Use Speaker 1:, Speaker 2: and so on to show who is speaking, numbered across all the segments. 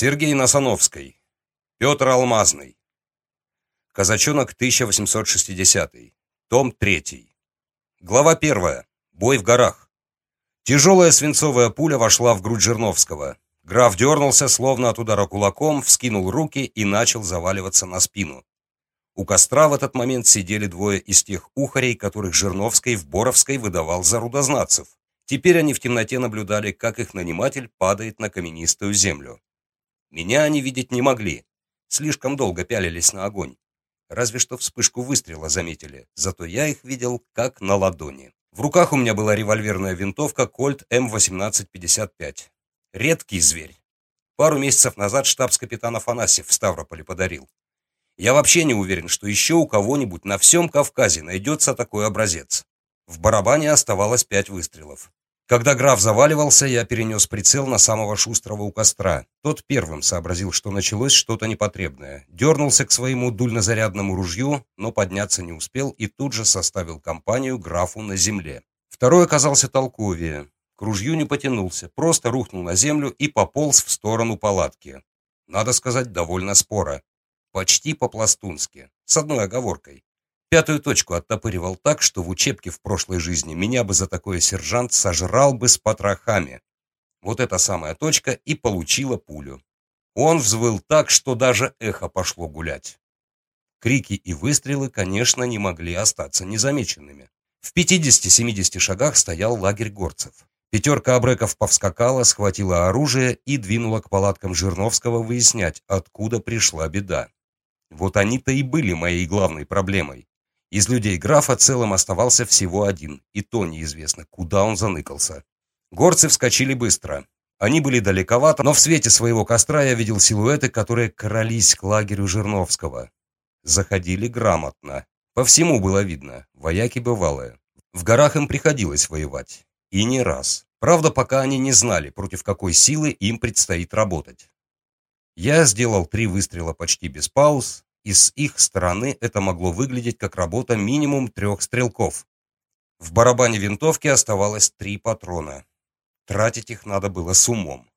Speaker 1: Сергей Насановский. Петр Алмазный. Казачонок 1860. Том 3. Глава 1. Бой в горах. Тяжелая свинцовая пуля вошла в грудь Жирновского. Граф дернулся, словно от удара кулаком, вскинул руки и начал заваливаться на спину. У костра в этот момент сидели двое из тех ухарей, которых Жирновской в Боровской выдавал за рудознатцев. Теперь они в темноте наблюдали, как их наниматель падает на каменистую землю. Меня они видеть не могли. Слишком долго пялились на огонь. Разве что вспышку выстрела заметили, зато я их видел как на ладони. В руках у меня была револьверная винтовка Кольт М1855. Редкий зверь. Пару месяцев назад штабс-капитан Афанасьев в Ставрополе подарил. Я вообще не уверен, что еще у кого-нибудь на всем Кавказе найдется такой образец. В барабане оставалось пять выстрелов. Когда граф заваливался, я перенес прицел на самого шустрого у костра. Тот первым сообразил, что началось что-то непотребное. Дернулся к своему дульнозарядному ружью, но подняться не успел и тут же составил компанию графу на земле. Второй оказался толковее. К ружью не потянулся, просто рухнул на землю и пополз в сторону палатки. Надо сказать, довольно споро. Почти по-пластунски, с одной оговоркой. Пятую точку оттопыривал так, что в учебке в прошлой жизни меня бы за такое сержант сожрал бы с потрохами. Вот эта самая точка и получила пулю. Он взвыл так, что даже эхо пошло гулять. Крики и выстрелы, конечно, не могли остаться незамеченными. В 50-70 шагах стоял лагерь горцев. Пятерка абреков повскакала, схватила оружие и двинула к палаткам Жирновского выяснять, откуда пришла беда. Вот они-то и были моей главной проблемой. Из людей графа целым оставался всего один, и то неизвестно, куда он заныкался. Горцы вскочили быстро. Они были далековато, но в свете своего костра я видел силуэты, которые крались к лагерю Жирновского. Заходили грамотно. По всему было видно, вояки бывалые. В горах им приходилось воевать. И не раз. Правда, пока они не знали, против какой силы им предстоит работать. Я сделал три выстрела почти без пауз, и с их стороны это могло выглядеть как работа минимум трех стрелков. В барабане винтовки оставалось три патрона. Тратить их надо было с умом.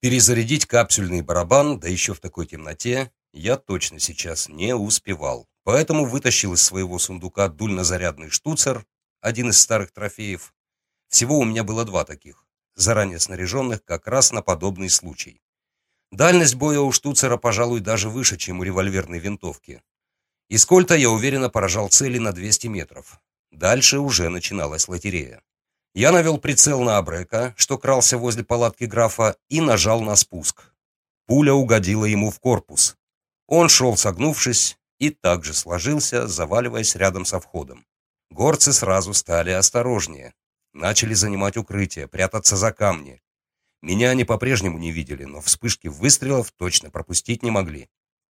Speaker 1: Перезарядить капсюльный барабан, да еще в такой темноте, я точно сейчас не успевал. Поэтому вытащил из своего сундука дульнозарядный штуцер, один из старых трофеев. Всего у меня было два таких, заранее снаряженных как раз на подобный случай. Дальность боя у штуцера, пожалуй, даже выше, чем у револьверной винтовки. Из кольта я уверенно поражал цели на 200 метров. Дальше уже начиналась лотерея. Я навел прицел на Абрека, что крался возле палатки графа, и нажал на спуск. Пуля угодила ему в корпус. Он шел согнувшись и также сложился, заваливаясь рядом со входом. Горцы сразу стали осторожнее. Начали занимать укрытие, прятаться за камни. Меня они по-прежнему не видели, но вспышки выстрелов точно пропустить не могли.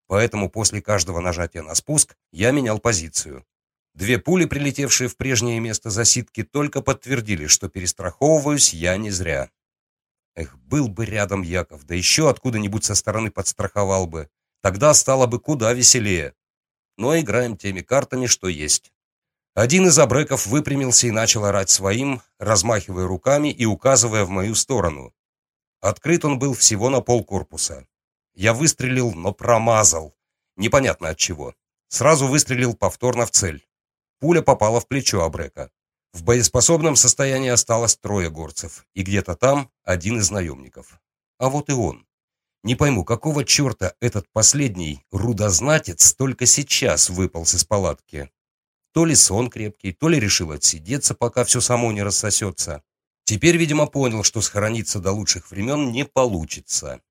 Speaker 1: Поэтому после каждого нажатия на спуск я менял позицию. Две пули, прилетевшие в прежнее место засидки, только подтвердили, что перестраховываюсь я не зря. Эх, был бы рядом Яков, да еще откуда-нибудь со стороны подстраховал бы. Тогда стало бы куда веселее. Но играем теми картами, что есть. Один из абреков выпрямился и начал орать своим, размахивая руками и указывая в мою сторону. Открыт он был всего на полкорпуса. Я выстрелил, но промазал. Непонятно от чего. Сразу выстрелил повторно в цель. Пуля попала в плечо Абрека. В боеспособном состоянии осталось трое горцев, и где-то там один из наемников. А вот и он. Не пойму, какого черта этот последний рудознатец только сейчас выполз из палатки. То ли сон крепкий, то ли решил отсидеться, пока все само не рассосется. Теперь, видимо, понял, что схорониться до лучших времен не получится.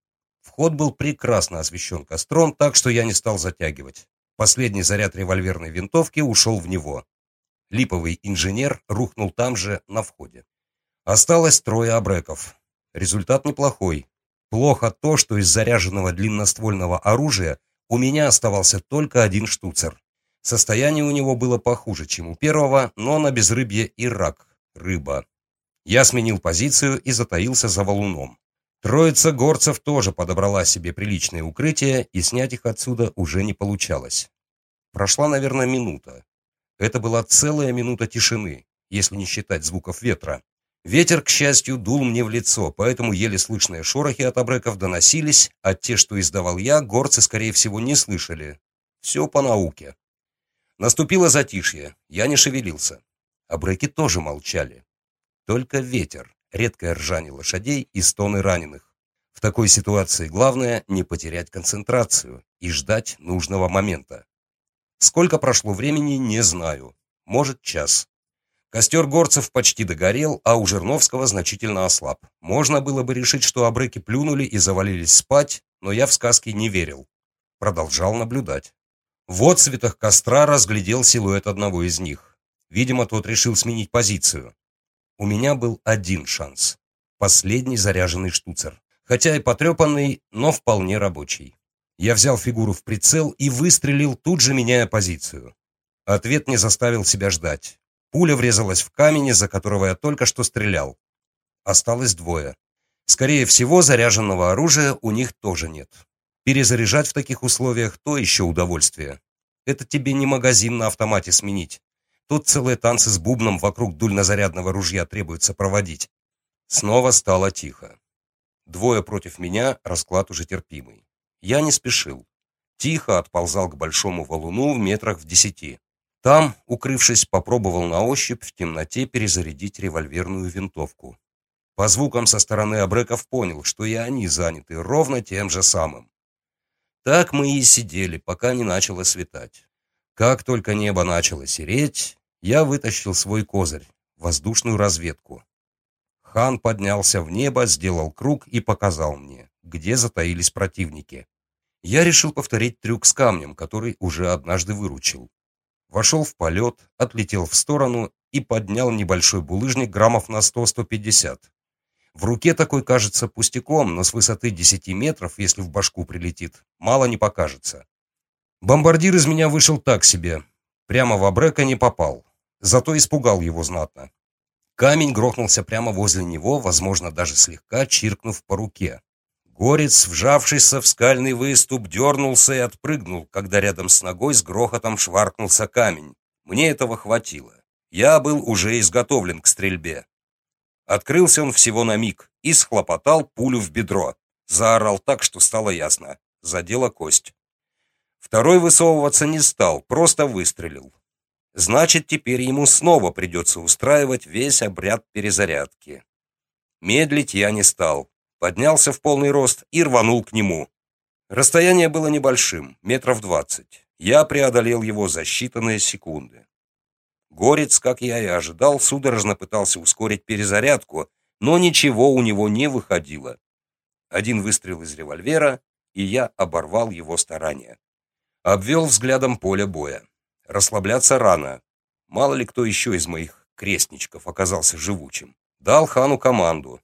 Speaker 1: Вход был прекрасно освещен костром, так что я не стал затягивать. Последний заряд револьверной винтовки ушел в него. Липовый инженер рухнул там же, на входе. Осталось трое обреков. Результат неплохой. Плохо то, что из заряженного длинноствольного оружия у меня оставался только один штуцер. Состояние у него было похуже, чем у первого, но на безрыбье и рак, рыба. Я сменил позицию и затаился за валуном. Троица горцев тоже подобрала себе приличное укрытие, и снять их отсюда уже не получалось. Прошла, наверное, минута. Это была целая минута тишины. если не считать звуков ветра. Ветер, к счастью, дул мне в лицо, поэтому еле слышные шорохи от обреков доносились, а те, что издавал я, горцы, скорее всего, не слышали. Все по науке. Наступило затишье, я не шевелился. Обреки тоже молчали. Только ветер, редкое ржание лошадей и стоны раненых. В такой ситуации главное не потерять концентрацию и ждать нужного момента. Сколько прошло времени, не знаю. Может, час. Костер горцев почти догорел, а у Жирновского значительно ослаб. Можно было бы решить, что обрыки плюнули и завалились спать, но я в сказки не верил. Продолжал наблюдать. В отцветах костра разглядел силуэт одного из них. Видимо, тот решил сменить позицию. У меня был один шанс. Последний заряженный штуцер. Хотя и потрепанный, но вполне рабочий. Я взял фигуру в прицел и выстрелил, тут же меняя позицию. Ответ не заставил себя ждать. Пуля врезалась в камень, из-за которого я только что стрелял. Осталось двое. Скорее всего, заряженного оружия у них тоже нет. Перезаряжать в таких условиях – то еще удовольствие. Это тебе не магазин на автомате сменить. Тут целые танцы с бубном вокруг дульнозарядного ружья требуется проводить. Снова стало тихо. Двое против меня, расклад уже терпимый. Я не спешил. Тихо отползал к большому валуну в метрах в десяти. Там, укрывшись, попробовал на ощупь в темноте перезарядить револьверную винтовку. По звукам со стороны обреков понял, что и они заняты ровно тем же самым. Так мы и сидели, пока не начало светать. Как только небо начало сереть, я вытащил свой козырь — воздушную разведку. Хан поднялся в небо, сделал круг и показал мне, где затаились противники. Я решил повторить трюк с камнем, который уже однажды выручил вошел в полет, отлетел в сторону и поднял небольшой булыжник граммов на 100-150. В руке такой кажется пустяком, но с высоты 10 метров, если в башку прилетит, мало не покажется. Бомбардир из меня вышел так себе. Прямо в Абрека не попал. Зато испугал его знатно. Камень грохнулся прямо возле него, возможно, даже слегка чиркнув по руке. Горец, вжавшийся в скальный выступ, дернулся и отпрыгнул, когда рядом с ногой с грохотом шваркнулся камень. Мне этого хватило. Я был уже изготовлен к стрельбе. Открылся он всего на миг и схлопотал пулю в бедро. Заорал так, что стало ясно. Задела кость. Второй высовываться не стал, просто выстрелил. Значит, теперь ему снова придется устраивать весь обряд перезарядки. Медлить я не стал поднялся в полный рост и рванул к нему. Расстояние было небольшим, метров двадцать. Я преодолел его за считанные секунды. Горец, как я и ожидал, судорожно пытался ускорить перезарядку, но ничего у него не выходило. Один выстрел из револьвера, и я оборвал его старания. Обвел взглядом поле боя. Расслабляться рано. Мало ли кто еще из моих крестничков оказался живучим. Дал хану команду,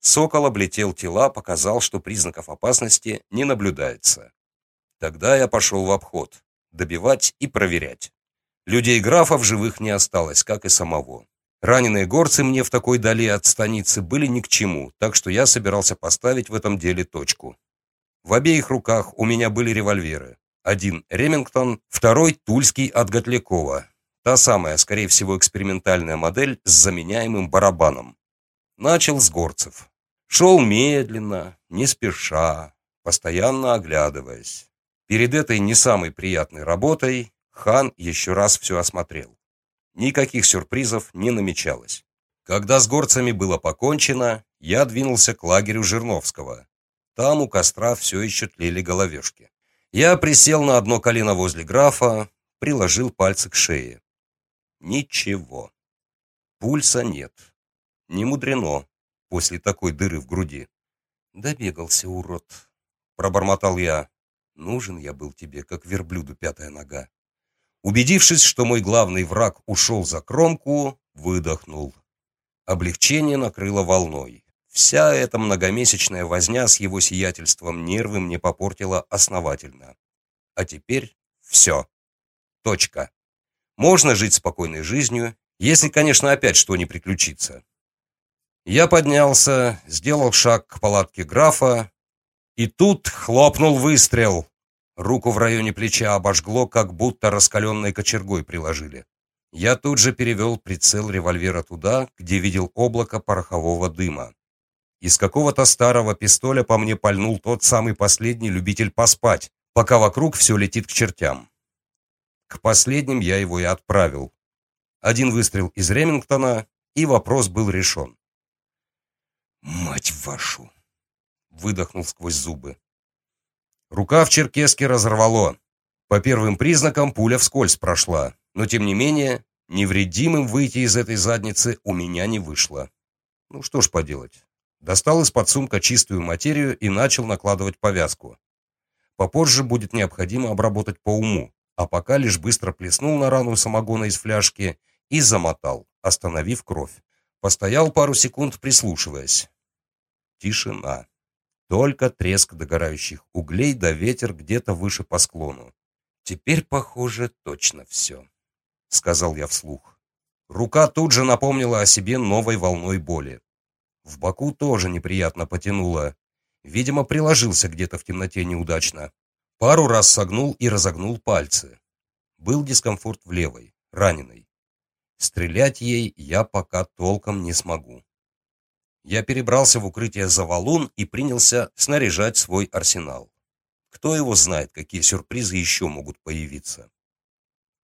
Speaker 1: Сокол облетел тела, показал, что признаков опасности не наблюдается. Тогда я пошел в обход, добивать и проверять. Людей графа в живых не осталось, как и самого. Раненые горцы мне в такой дали от станицы были ни к чему, так что я собирался поставить в этом деле точку. В обеих руках у меня были револьверы. Один Ремингтон, второй Тульский от Готлякова. Та самая, скорее всего, экспериментальная модель с заменяемым барабаном. Начал с горцев. Шел медленно, не спеша, постоянно оглядываясь. Перед этой не самой приятной работой хан еще раз все осмотрел. Никаких сюрпризов не намечалось. Когда с горцами было покончено, я двинулся к лагерю Жирновского. Там у костра все еще тлели головешки. Я присел на одно колено возле графа, приложил пальцы к шее. Ничего. Пульса нет. Не мудрено после такой дыры в груди. Добегался, урод. Пробормотал я. Нужен я был тебе, как верблюду пятая нога. Убедившись, что мой главный враг ушел за кромку, выдохнул. Облегчение накрыло волной. Вся эта многомесячная возня с его сиятельством нервы мне попортила основательно. А теперь все. Точка. Можно жить спокойной жизнью, если, конечно, опять что не приключится. Я поднялся, сделал шаг к палатке графа, и тут хлопнул выстрел. Руку в районе плеча обожгло, как будто раскаленной кочергой приложили. Я тут же перевел прицел револьвера туда, где видел облако порохового дыма. Из какого-то старого пистоля по мне пальнул тот самый последний любитель поспать, пока вокруг все летит к чертям. К последним я его и отправил. Один выстрел из Ремингтона, и вопрос был решен. «Мать вашу!» — выдохнул сквозь зубы. Рука в черкеске разорвало. По первым признакам пуля вскользь прошла, но тем не менее невредимым выйти из этой задницы у меня не вышло. Ну что ж поделать. Достал из-под сумка чистую материю и начал накладывать повязку. Попозже будет необходимо обработать по уму, а пока лишь быстро плеснул на рану самогона из фляжки и замотал, остановив кровь. Постоял пару секунд, прислушиваясь. Тишина. Только треск догорающих углей да ветер где-то выше по склону. Теперь, похоже, точно все, сказал я вслух. Рука тут же напомнила о себе новой волной боли. В боку тоже неприятно потянуло. Видимо, приложился где-то в темноте неудачно. Пару раз согнул и разогнул пальцы. Был дискомфорт в левой, раненой. Стрелять ей я пока толком не смогу. Я перебрался в укрытие за валун и принялся снаряжать свой арсенал. Кто его знает, какие сюрпризы еще могут появиться.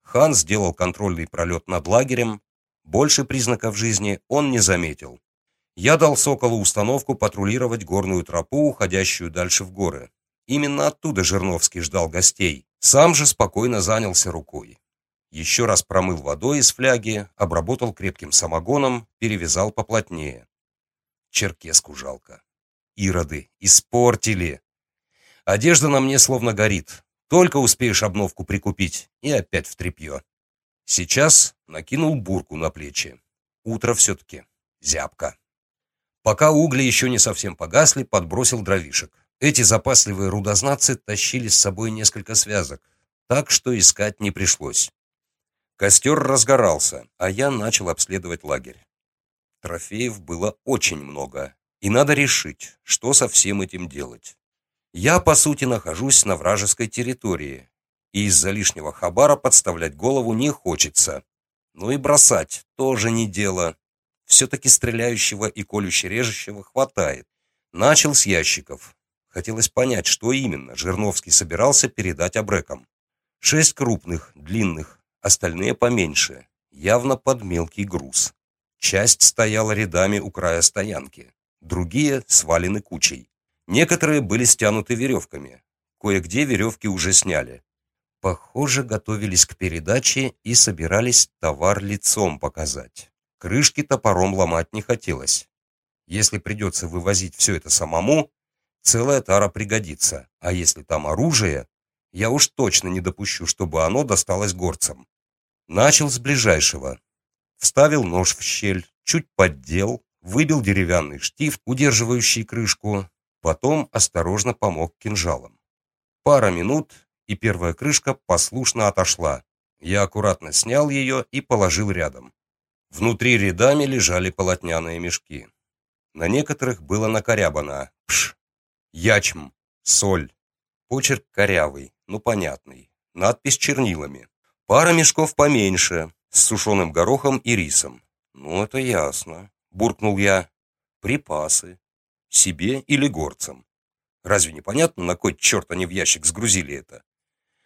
Speaker 1: Хан сделал контрольный пролет над лагерем. Больше признаков жизни он не заметил я дал Соколу установку патрулировать горную тропу, уходящую дальше в горы. Именно оттуда Жирновский ждал гостей. Сам же спокойно занялся рукой. Еще раз промыл водой из фляги, обработал крепким самогоном, перевязал поплотнее. Черкеску жалко. Ироды, испортили. Одежда на мне словно горит. Только успеешь обновку прикупить, и опять в тряпье. Сейчас накинул бурку на плечи. Утро все-таки. Зябко. Пока угли еще не совсем погасли, подбросил дровишек. Эти запасливые рудознатцы тащили с собой несколько связок, так что искать не пришлось. Костер разгорался, а я начал обследовать лагерь. Трофеев было очень много, и надо решить, что со всем этим делать. Я, по сути, нахожусь на вражеской территории, и из-за лишнего хабара подставлять голову не хочется. Ну и бросать тоже не дело. Все-таки стреляющего и колюще-режущего хватает. Начал с ящиков. Хотелось понять, что именно Жирновский собирался передать обрекам. Шесть крупных, длинных, остальные поменьше, явно под мелкий груз. Часть стояла рядами у края стоянки, другие свалены кучей. Некоторые были стянуты веревками. Кое-где веревки уже сняли. Похоже, готовились к передаче и собирались товар лицом показать. Крышки топором ломать не хотелось. Если придется вывозить все это самому, целая тара пригодится. А если там оружие, я уж точно не допущу, чтобы оно досталось горцам. Начал с ближайшего. Вставил нож в щель, чуть поддел, выбил деревянный штифт, удерживающий крышку, потом осторожно помог кинжалом. Пара минут, и первая крышка послушно отошла. Я аккуратно снял ее и положил рядом. Внутри рядами лежали полотняные мешки. На некоторых было накорябано «Пш», «Ячм», «Соль». Почерк корявый, но понятный. Надпись чернилами. Пара мешков поменьше, с сушеным горохом и рисом. «Ну, это ясно», — буркнул я. «Припасы. Себе или горцам. Разве не понятно, на кой черт они в ящик сгрузили это?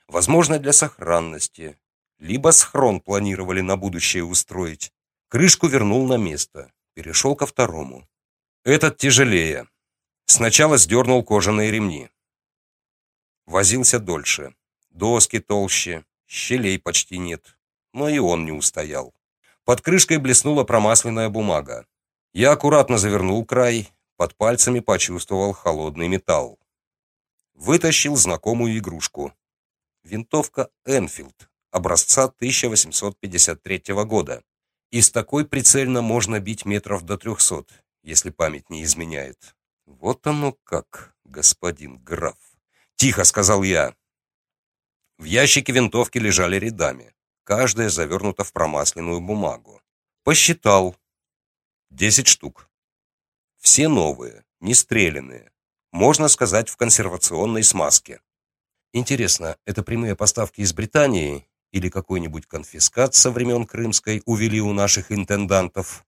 Speaker 1: Возможно, для сохранности. Либо схрон планировали на будущее устроить. Крышку вернул на место, перешел ко второму. Этот тяжелее. Сначала сдернул кожаные ремни. Возился дольше. Доски толще, щелей почти нет. Но и он не устоял. Под крышкой блеснула промасленная бумага. Я аккуратно завернул край, под пальцами почувствовал холодный металл. Вытащил знакомую игрушку. Винтовка Энфилд образца 1853 года. Из такой прицельно можно бить метров до трехсот, если память не изменяет. Вот оно как, господин граф. Тихо, сказал я. В ящике винтовки лежали рядами. Каждая завернута в промасленную бумагу. Посчитал. Десять штук. Все новые, не стрелянные. Можно сказать, в консервационной смазке. Интересно, это прямые поставки из Британии или какой-нибудь конфискат со времен Крымской увели у наших интендантов.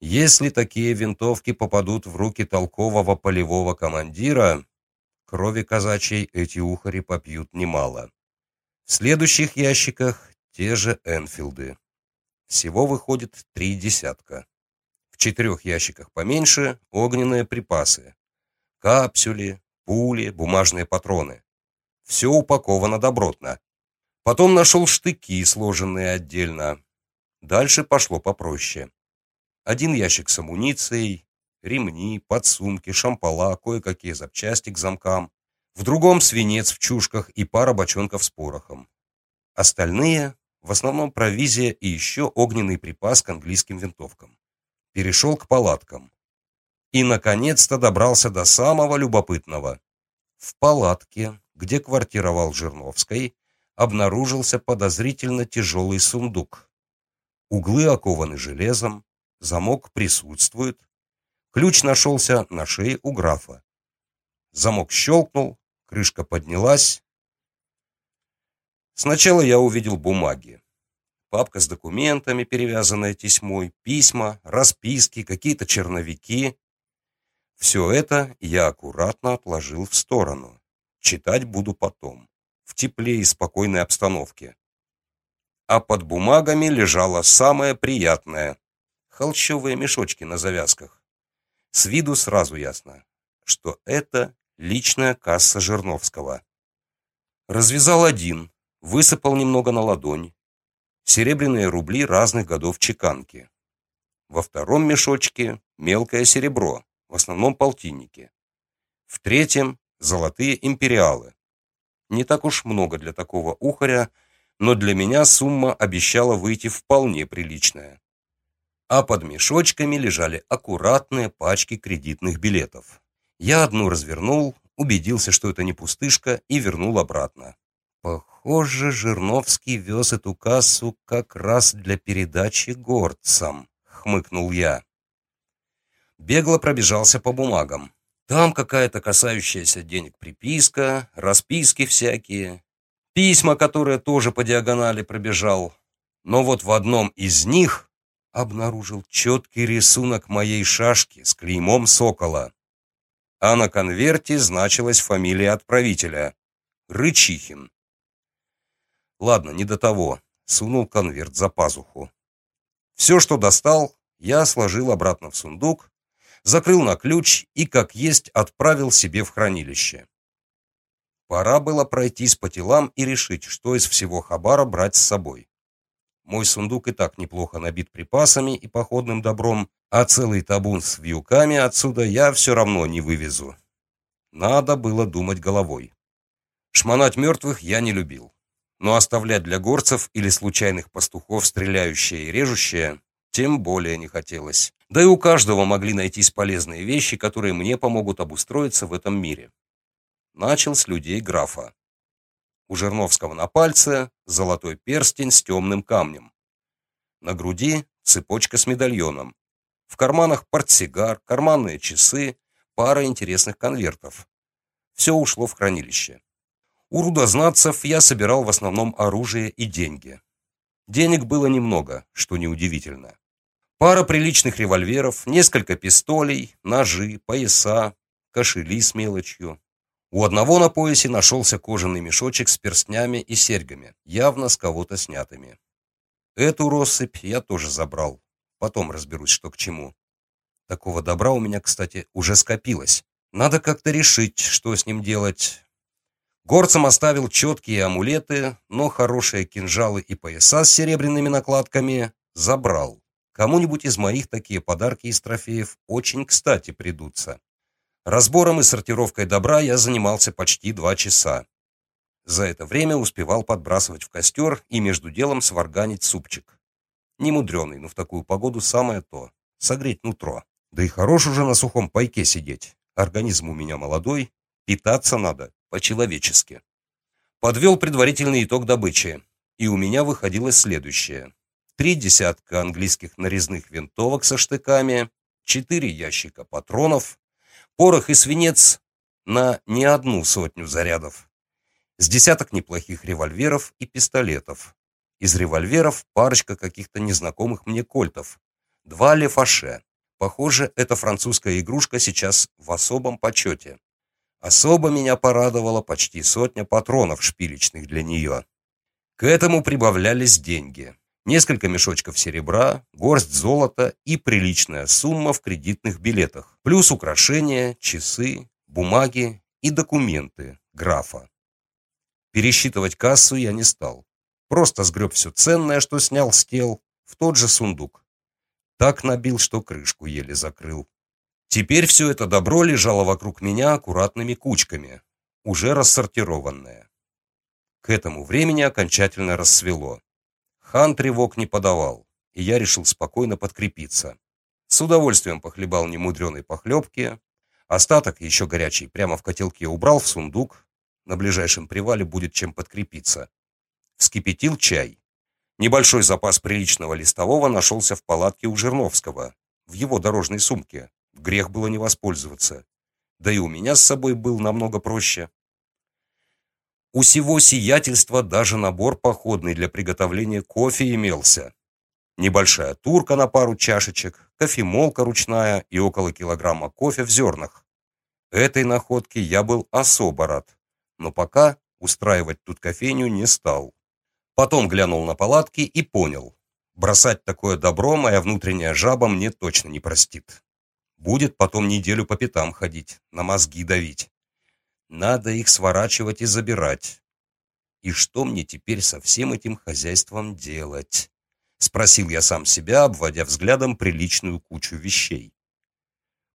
Speaker 1: Если такие винтовки попадут в руки толкового полевого командира, крови казачьей эти ухари попьют немало. В следующих ящиках те же Энфилды. Всего выходит три десятка. В четырех ящиках поменьше огненные припасы. Капсюли, пули, бумажные патроны. Все упаковано добротно. Потом нашел штыки, сложенные отдельно. Дальше пошло попроще. Один ящик с амуницией, ремни, подсумки, шампала, кое-какие запчасти к замкам. В другом свинец в чушках и пара бочонков с порохом. Остальные в основном провизия и еще огненный припас к английским винтовкам. Перешел к палаткам. И, наконец-то, добрался до самого любопытного. В палатке, где квартировал Жирновской, обнаружился подозрительно тяжелый сундук. Углы окованы железом, замок присутствует. Ключ нашелся на шее у графа. Замок щелкнул, крышка поднялась, Сначала я увидел бумаги. Папка с документами, перевязанная тесьмой, письма, расписки, какие-то черновики. Все это я аккуратно отложил в сторону. Читать буду потом, в тепле и спокойной обстановке. А под бумагами лежало самое приятное — холщовые мешочки на завязках. С виду сразу ясно, что это личная касса Жирновского. Развязал один, Высыпал немного на ладонь. Серебряные рубли разных годов чеканки. Во втором мешочке мелкое серебро, в основном полтинники. В третьем золотые империалы. Не так уж много для такого ухаря, но для меня сумма обещала выйти вполне приличная. А под мешочками лежали аккуратные пачки кредитных билетов. Я одну развернул, убедился, что это не пустышка, и вернул обратно. Похоже, Жирновский вез эту кассу как раз для передачи горцам, хмыкнул я. Бегло пробежался по бумагам. Там какая-то касающаяся денег приписка, расписки всякие, письма, которые тоже по диагонали пробежал. Но вот в одном из них обнаружил четкий рисунок моей шашки с клеймом сокола. А на конверте значилась фамилия отправителя — Рычихин. Ладно, не до того. Сунул конверт за пазуху. Все, что достал, я сложил обратно в сундук, закрыл на ключ и, как есть, отправил себе в хранилище. Пора было пройтись по телам и решить, что из всего хабара брать с собой. Мой сундук и так неплохо набит припасами и походным добром, а целый табун с вьюками отсюда я все равно не вывезу. Надо было думать головой. Шмонать мертвых я не любил но оставлять для горцев или случайных пастухов стреляющее и режущее тем более не хотелось. Да и у каждого могли найтись полезные вещи, которые мне помогут обустроиться в этом мире. Начал с людей графа. У Жирновского на пальце золотой перстень с темным камнем. На груди цепочка с медальоном. В карманах портсигар, карманные часы, пара интересных конвертов. Все ушло в хранилище. У рудознатцев я собирал в основном оружие и деньги. Денег было немного, что неудивительно. Пара приличных револьверов, несколько пистолей, ножи, пояса, кошели с мелочью. У одного на поясе нашелся кожаный мешочек с перстнями и серьгами, явно с кого-то снятыми. Эту россыпь я тоже забрал. Потом разберусь, что к чему. Такого добра у меня, кстати, уже скопилось. Надо как-то решить, что с ним делать. Горцам оставил четкие амулеты, но хорошие кинжалы и пояса с серебряными накладками забрал. Кому-нибудь из моих такие подарки из трофеев очень кстати придутся. Разбором и сортировкой добра я занимался почти два часа. За это время успевал подбрасывать в костер и между делом сварганить супчик. Немудреный, но в такую погоду самое то. Согреть нутро. Да и хорош уже на сухом пайке сидеть. Организм у меня молодой, питаться надо по-человечески. Подвел предварительный итог добычи, и у меня выходило следующее. Три десятка английских нарезных винтовок со штыками, четыре ящика патронов, порох и свинец на не одну сотню зарядов, с десяток неплохих револьверов и пистолетов, Из револьверов парочка каких-то незнакомых мне кольтов. Два лефаше. Похоже, эта французская игрушка сейчас в особом почете. Особо меня порадовала почти сотня патронов шпилечных для нее. К этому прибавлялись деньги. Несколько мешочков серебра, горсть золота и приличная сумма в кредитных билетах. Плюс украшения, часы, бумаги и документы графа. Пересчитывать кассу я не стал. Просто сгреб все ценное, что снял с тел, в тот же сундук. Так набил, что крышку еле закрыл. Теперь все это добро лежало вокруг меня аккуратными кучками, уже рассортированное. К этому времени окончательно рассвело. Хан тревог не подавал, и я решил спокойно подкрепиться. С удовольствием похлебал немудреной похлебки, остаток, еще горячий, прямо в котелке убрал в сундук, на ближайшем привале будет чем подкрепиться. Вскипятил чай. Небольшой запас приличного листового нашелся в палатке у Жирновского, в его дорожной сумке. Грех было не воспользоваться. Да и у меня с собой был намного проще. У сего сиятельства даже набор походный для приготовления кофе имелся. Небольшая турка на пару чашечек, кофемолка ручная и около килограмма кофе в зернах. Этой находке я был особо рад, но пока устраивать тут кофейню не стал. Потом глянул на палатки и понял. Бросать такое добро моя внутренняя жаба мне точно не простит. Будет потом неделю по пятам ходить, на мозги давить. Надо их сворачивать и забирать. И что мне теперь со всем этим хозяйством делать? Спросил я сам себя, обводя взглядом приличную кучу вещей.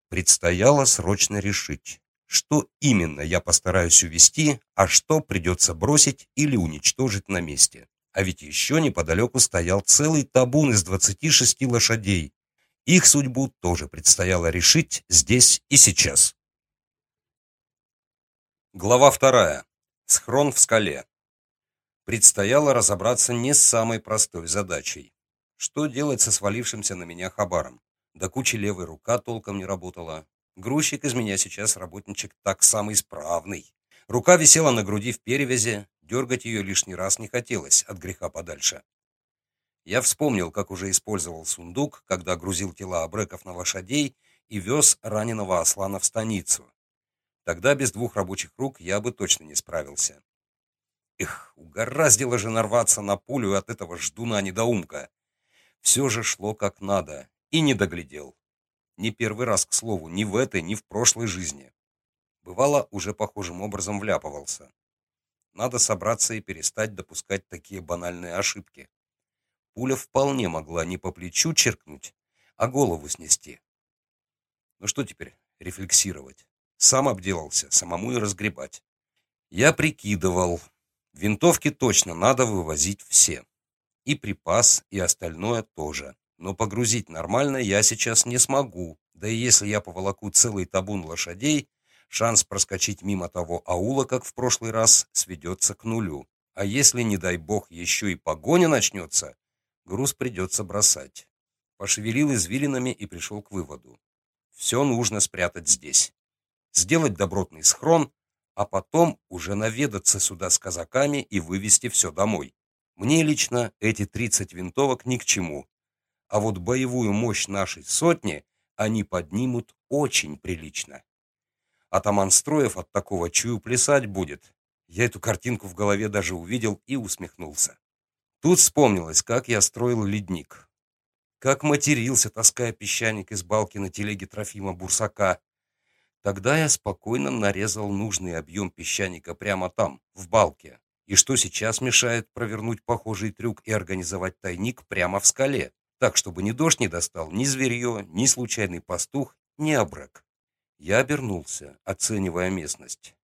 Speaker 1: Предстояло срочно решить, что именно я постараюсь увести, а что придется бросить или уничтожить на месте. А ведь еще неподалеку стоял целый табун из 26 лошадей. Их судьбу тоже предстояло решить здесь и сейчас. Глава вторая. Схрон в скале. Предстояло разобраться не с самой простой задачей. Что делать со свалившимся на меня хабаром? До кучи левой рука толком не работала. Грузчик из меня сейчас работничек так самый исправный. Рука висела на груди в перевязи, дергать ее лишний раз не хотелось, от греха подальше. Я вспомнил, как уже использовал сундук, когда грузил тела абреков на лошадей и вез раненого Аслана в станицу. Тогда без двух рабочих рук я бы точно не справился. Эх, угораздило же нарваться на пулю от этого ждуна-недоумка. Все же шло как надо, и не доглядел. Не первый раз, к слову, ни в этой, ни в прошлой жизни. Бывало, уже похожим образом вляпывался. Надо собраться и перестать допускать такие банальные ошибки. Пуля вполне могла не по плечу черкнуть, а голову снести. Ну что теперь рефлексировать? Сам обделался, самому и разгребать. Я прикидывал. Винтовки точно надо вывозить все. И припас, и остальное тоже. Но погрузить нормально я сейчас не смогу. Да и если я поволоку целый табун лошадей, шанс проскочить мимо того аула, как в прошлый раз, сведется к нулю. А если, не дай бог, еще и погоня начнется, груз придется бросать. Пошевелил извилинами и пришел к выводу. Все нужно спрятать здесь сделать добротный схрон, а потом уже наведаться сюда с казаками и вывести все домой. Мне лично эти 30 винтовок ни к чему. А вот боевую мощь нашей сотни они поднимут очень прилично. Атаман Строев от такого чую плясать будет. Я эту картинку в голове даже увидел и усмехнулся. Тут вспомнилось, как я строил ледник. Как матерился, таская песчаник из балки на телеге Трофима Бурсака, Тогда я спокойно нарезал нужный объем песчаника прямо там, в балке. И что сейчас мешает провернуть похожий трюк и организовать тайник прямо в скале, так, чтобы ни дождь не достал ни зверье, ни случайный пастух, ни обрек. Я обернулся, оценивая местность.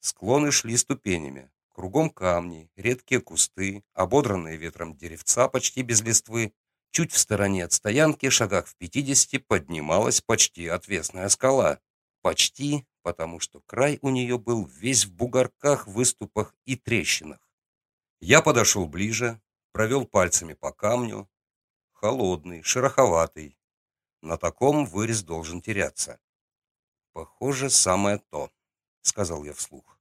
Speaker 1: Склоны шли ступенями. Кругом камни, редкие кусты, ободранные ветром деревца почти без листвы. Чуть в стороне от стоянки, шагах в пятидесяти, поднималась почти отвесная скала, Почти, потому что край у нее был весь в бугорках, выступах и трещинах. Я подошел ближе, провел пальцами по камню. Холодный, шероховатый. На таком вырез должен теряться. Похоже, самое то, сказал я вслух.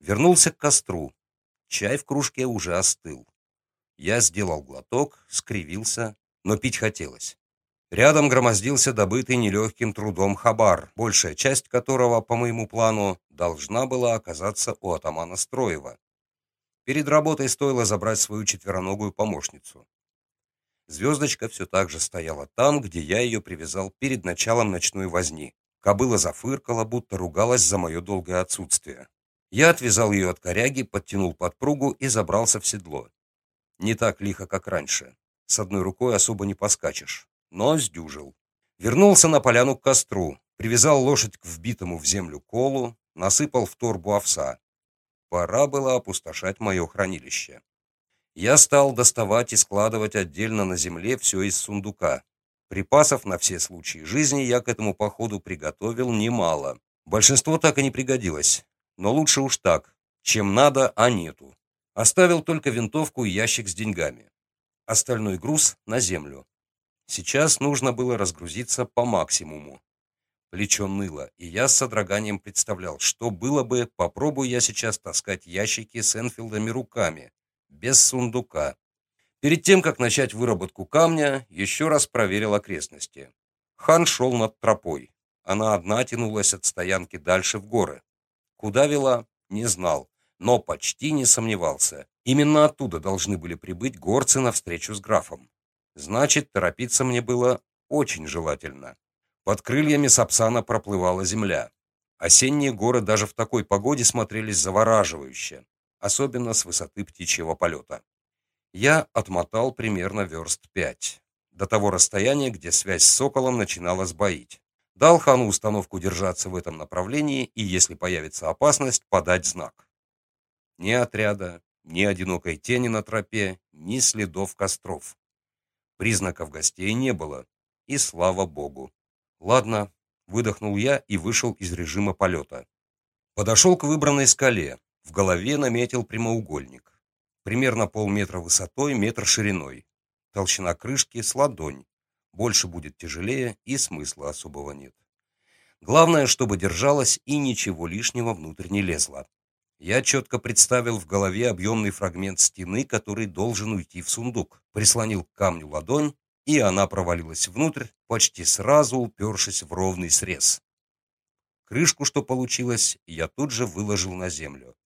Speaker 1: Вернулся к костру. Чай в кружке уже остыл. Я сделал глоток, скривился, но пить хотелось. Рядом громоздился добытый нелегким трудом хабар, большая часть которого, по моему плану, должна была оказаться у атамана Строева. Перед работой стоило забрать свою четвероногую помощницу. Звездочка все так же стояла там, где я ее привязал перед началом ночной возни. Кобыла зафыркала, будто ругалась за мое долгое отсутствие. Я отвязал ее от коряги, подтянул подпругу и забрался в седло. Не так лихо, как раньше. С одной рукой особо не поскачешь но сдюжил. Вернулся на поляну к костру, привязал лошадь к вбитому в землю колу, насыпал в торбу овса. Пора было опустошать мое хранилище. Я стал доставать и складывать отдельно на земле все из сундука. Припасов на все случаи жизни я к этому походу приготовил немало. Большинство так и не пригодилось, но лучше уж так, чем надо, а нету. Оставил только винтовку и ящик с деньгами. Остальной груз на землю. Сейчас нужно было разгрузиться по максимуму. Плечо ныло, и я с содроганием представлял, что было бы, попробую я сейчас таскать ящики с Энфилдами руками, без сундука. Перед тем, как начать выработку камня, еще раз проверил окрестности. Хан шел над тропой. Она одна тянулась от стоянки дальше в горы. Куда вела, не знал, но почти не сомневался. Именно оттуда должны были прибыть горцы на встречу с графом. Значит, торопиться мне было очень желательно. Под крыльями Сапсана проплывала земля. Осенние горы даже в такой погоде смотрелись завораживающе, особенно с высоты птичьего полета. Я отмотал примерно верст пять, до того расстояния, где связь с соколом начинала сбоить. Дал хану установку держаться в этом направлении и, если появится опасность, подать знак. Ни отряда, ни одинокой тени на тропе, ни следов костров. Признаков гостей не было. И слава богу. Ладно, выдохнул я и вышел из режима полета. Подошел к выбранной скале. В голове наметил прямоугольник. Примерно полметра высотой, метр шириной. Толщина крышки с ладонь. Больше будет тяжелее и смысла особого нет. Главное, чтобы держалась и ничего лишнего внутрь не лезло. Я четко представил в голове объемный фрагмент стены, который должен уйти в сундук. Прислонил к камню ладонь, и она провалилась внутрь, почти сразу упершись в ровный срез. Крышку, что получилось, я тут же выложил на землю.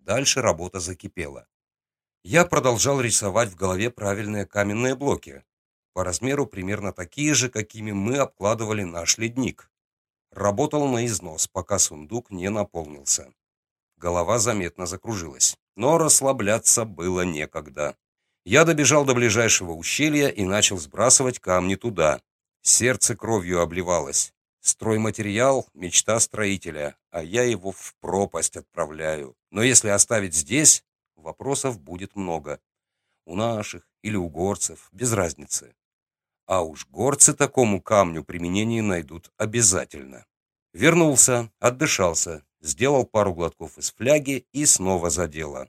Speaker 1: Дальше работа закипела. Я продолжал рисовать в голове правильные каменные блоки, по размеру примерно такие же, какими мы обкладывали наш ледник. Работал на износ, пока сундук не наполнился. Голова заметно закружилась, но расслабляться было некогда. Я добежал до ближайшего ущелья и начал сбрасывать камни туда. Сердце кровью обливалось. Стройматериал — мечта строителя, а я его в пропасть отправляю. Но если оставить здесь, вопросов будет много. У наших или у горцев, без разницы. А уж горцы такому камню применение найдут обязательно. Вернулся, отдышался, сделал пару глотков из фляги и снова за дело.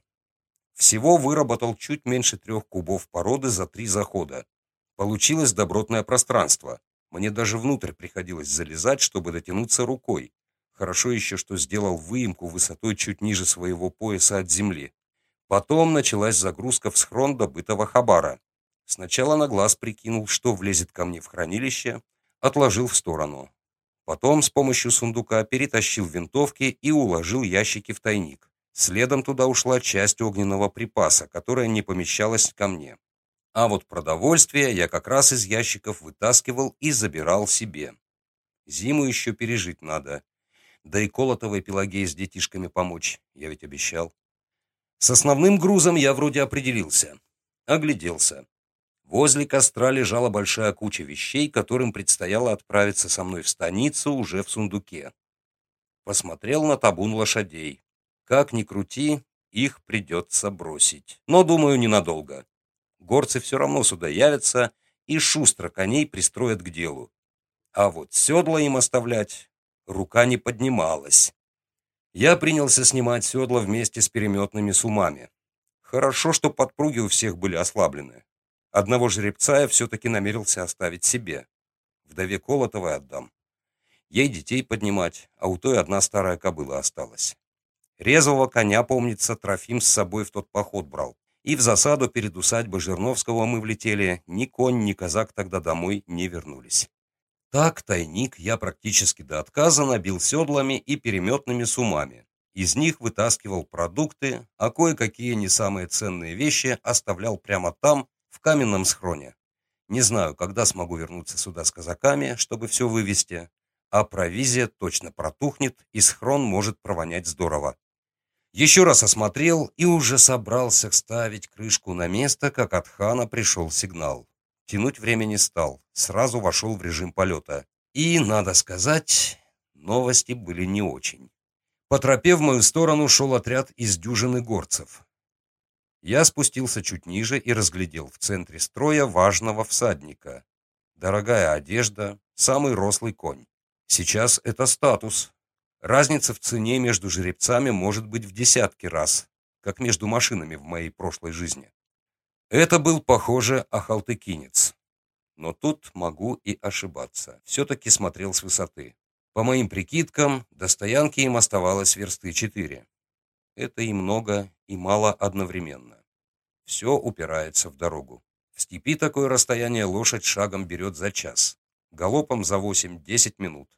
Speaker 1: Всего выработал чуть меньше трех кубов породы за три захода. Получилось добротное пространство. Мне даже внутрь приходилось залезать, чтобы дотянуться рукой. Хорошо еще, что сделал выемку высотой чуть ниже своего пояса от земли. Потом началась загрузка в схрон добытого хабара. Сначала на глаз прикинул, что влезет ко мне в хранилище, отложил в сторону. Потом с помощью сундука перетащил винтовки и уложил ящики в тайник. Следом туда ушла часть огненного припаса, которая не помещалась ко мне. А вот продовольствие я как раз из ящиков вытаскивал и забирал себе. Зиму еще пережить надо. Да и Колотовой Пелагеи с детишками помочь, я ведь обещал. С основным грузом я вроде определился. Огляделся. Возле костра лежала большая куча вещей, которым предстояло отправиться со мной в станицу уже в сундуке. Посмотрел на табун лошадей. Как ни крути, их придется бросить. Но, думаю, ненадолго. Горцы все равно сюда явятся и шустро коней пристроят к делу. А вот седла им оставлять рука не поднималась. Я принялся снимать седла вместе с переметными сумами. Хорошо, что подпруги у всех были ослаблены. Одного жеребца я все-таки намерился оставить себе. Вдове Колотовой отдам. Ей детей поднимать, а у той одна старая кобыла осталась. Резвого коня, помнится, Трофим с собой в тот поход брал. И в засаду перед усадьбой Жирновского мы влетели, ни конь, ни казак тогда домой не вернулись. Так тайник я практически до отказа набил седлами и переметными сумами. Из них вытаскивал продукты, а кое-какие не самые ценные вещи оставлял прямо там, в каменном схроне. Не знаю, когда смогу вернуться сюда с казаками, чтобы все вывести, а провизия точно протухнет, и схрон может провонять здорово. Еще раз осмотрел и уже собрался ставить крышку на место, как от хана пришел сигнал. Тянуть время не стал, сразу вошел в режим полета. И, надо сказать, новости были не очень. По тропе в мою сторону шел отряд из дюжины горцев. Я спустился чуть ниже и разглядел в центре строя важного всадника. Дорогая одежда, самый рослый конь. Сейчас это статус. Разница в цене между жеребцами может быть в десятки раз, как между машинами в моей прошлой жизни. Это был, похоже, ахалтыкинец. Но тут могу и ошибаться. Все-таки смотрел с высоты. По моим прикидкам, до стоянки им оставалось версты четыре. Это и много, и мало одновременно. Все упирается в дорогу. В степи такое расстояние лошадь шагом берет за час. Галопом за 8-10 минут.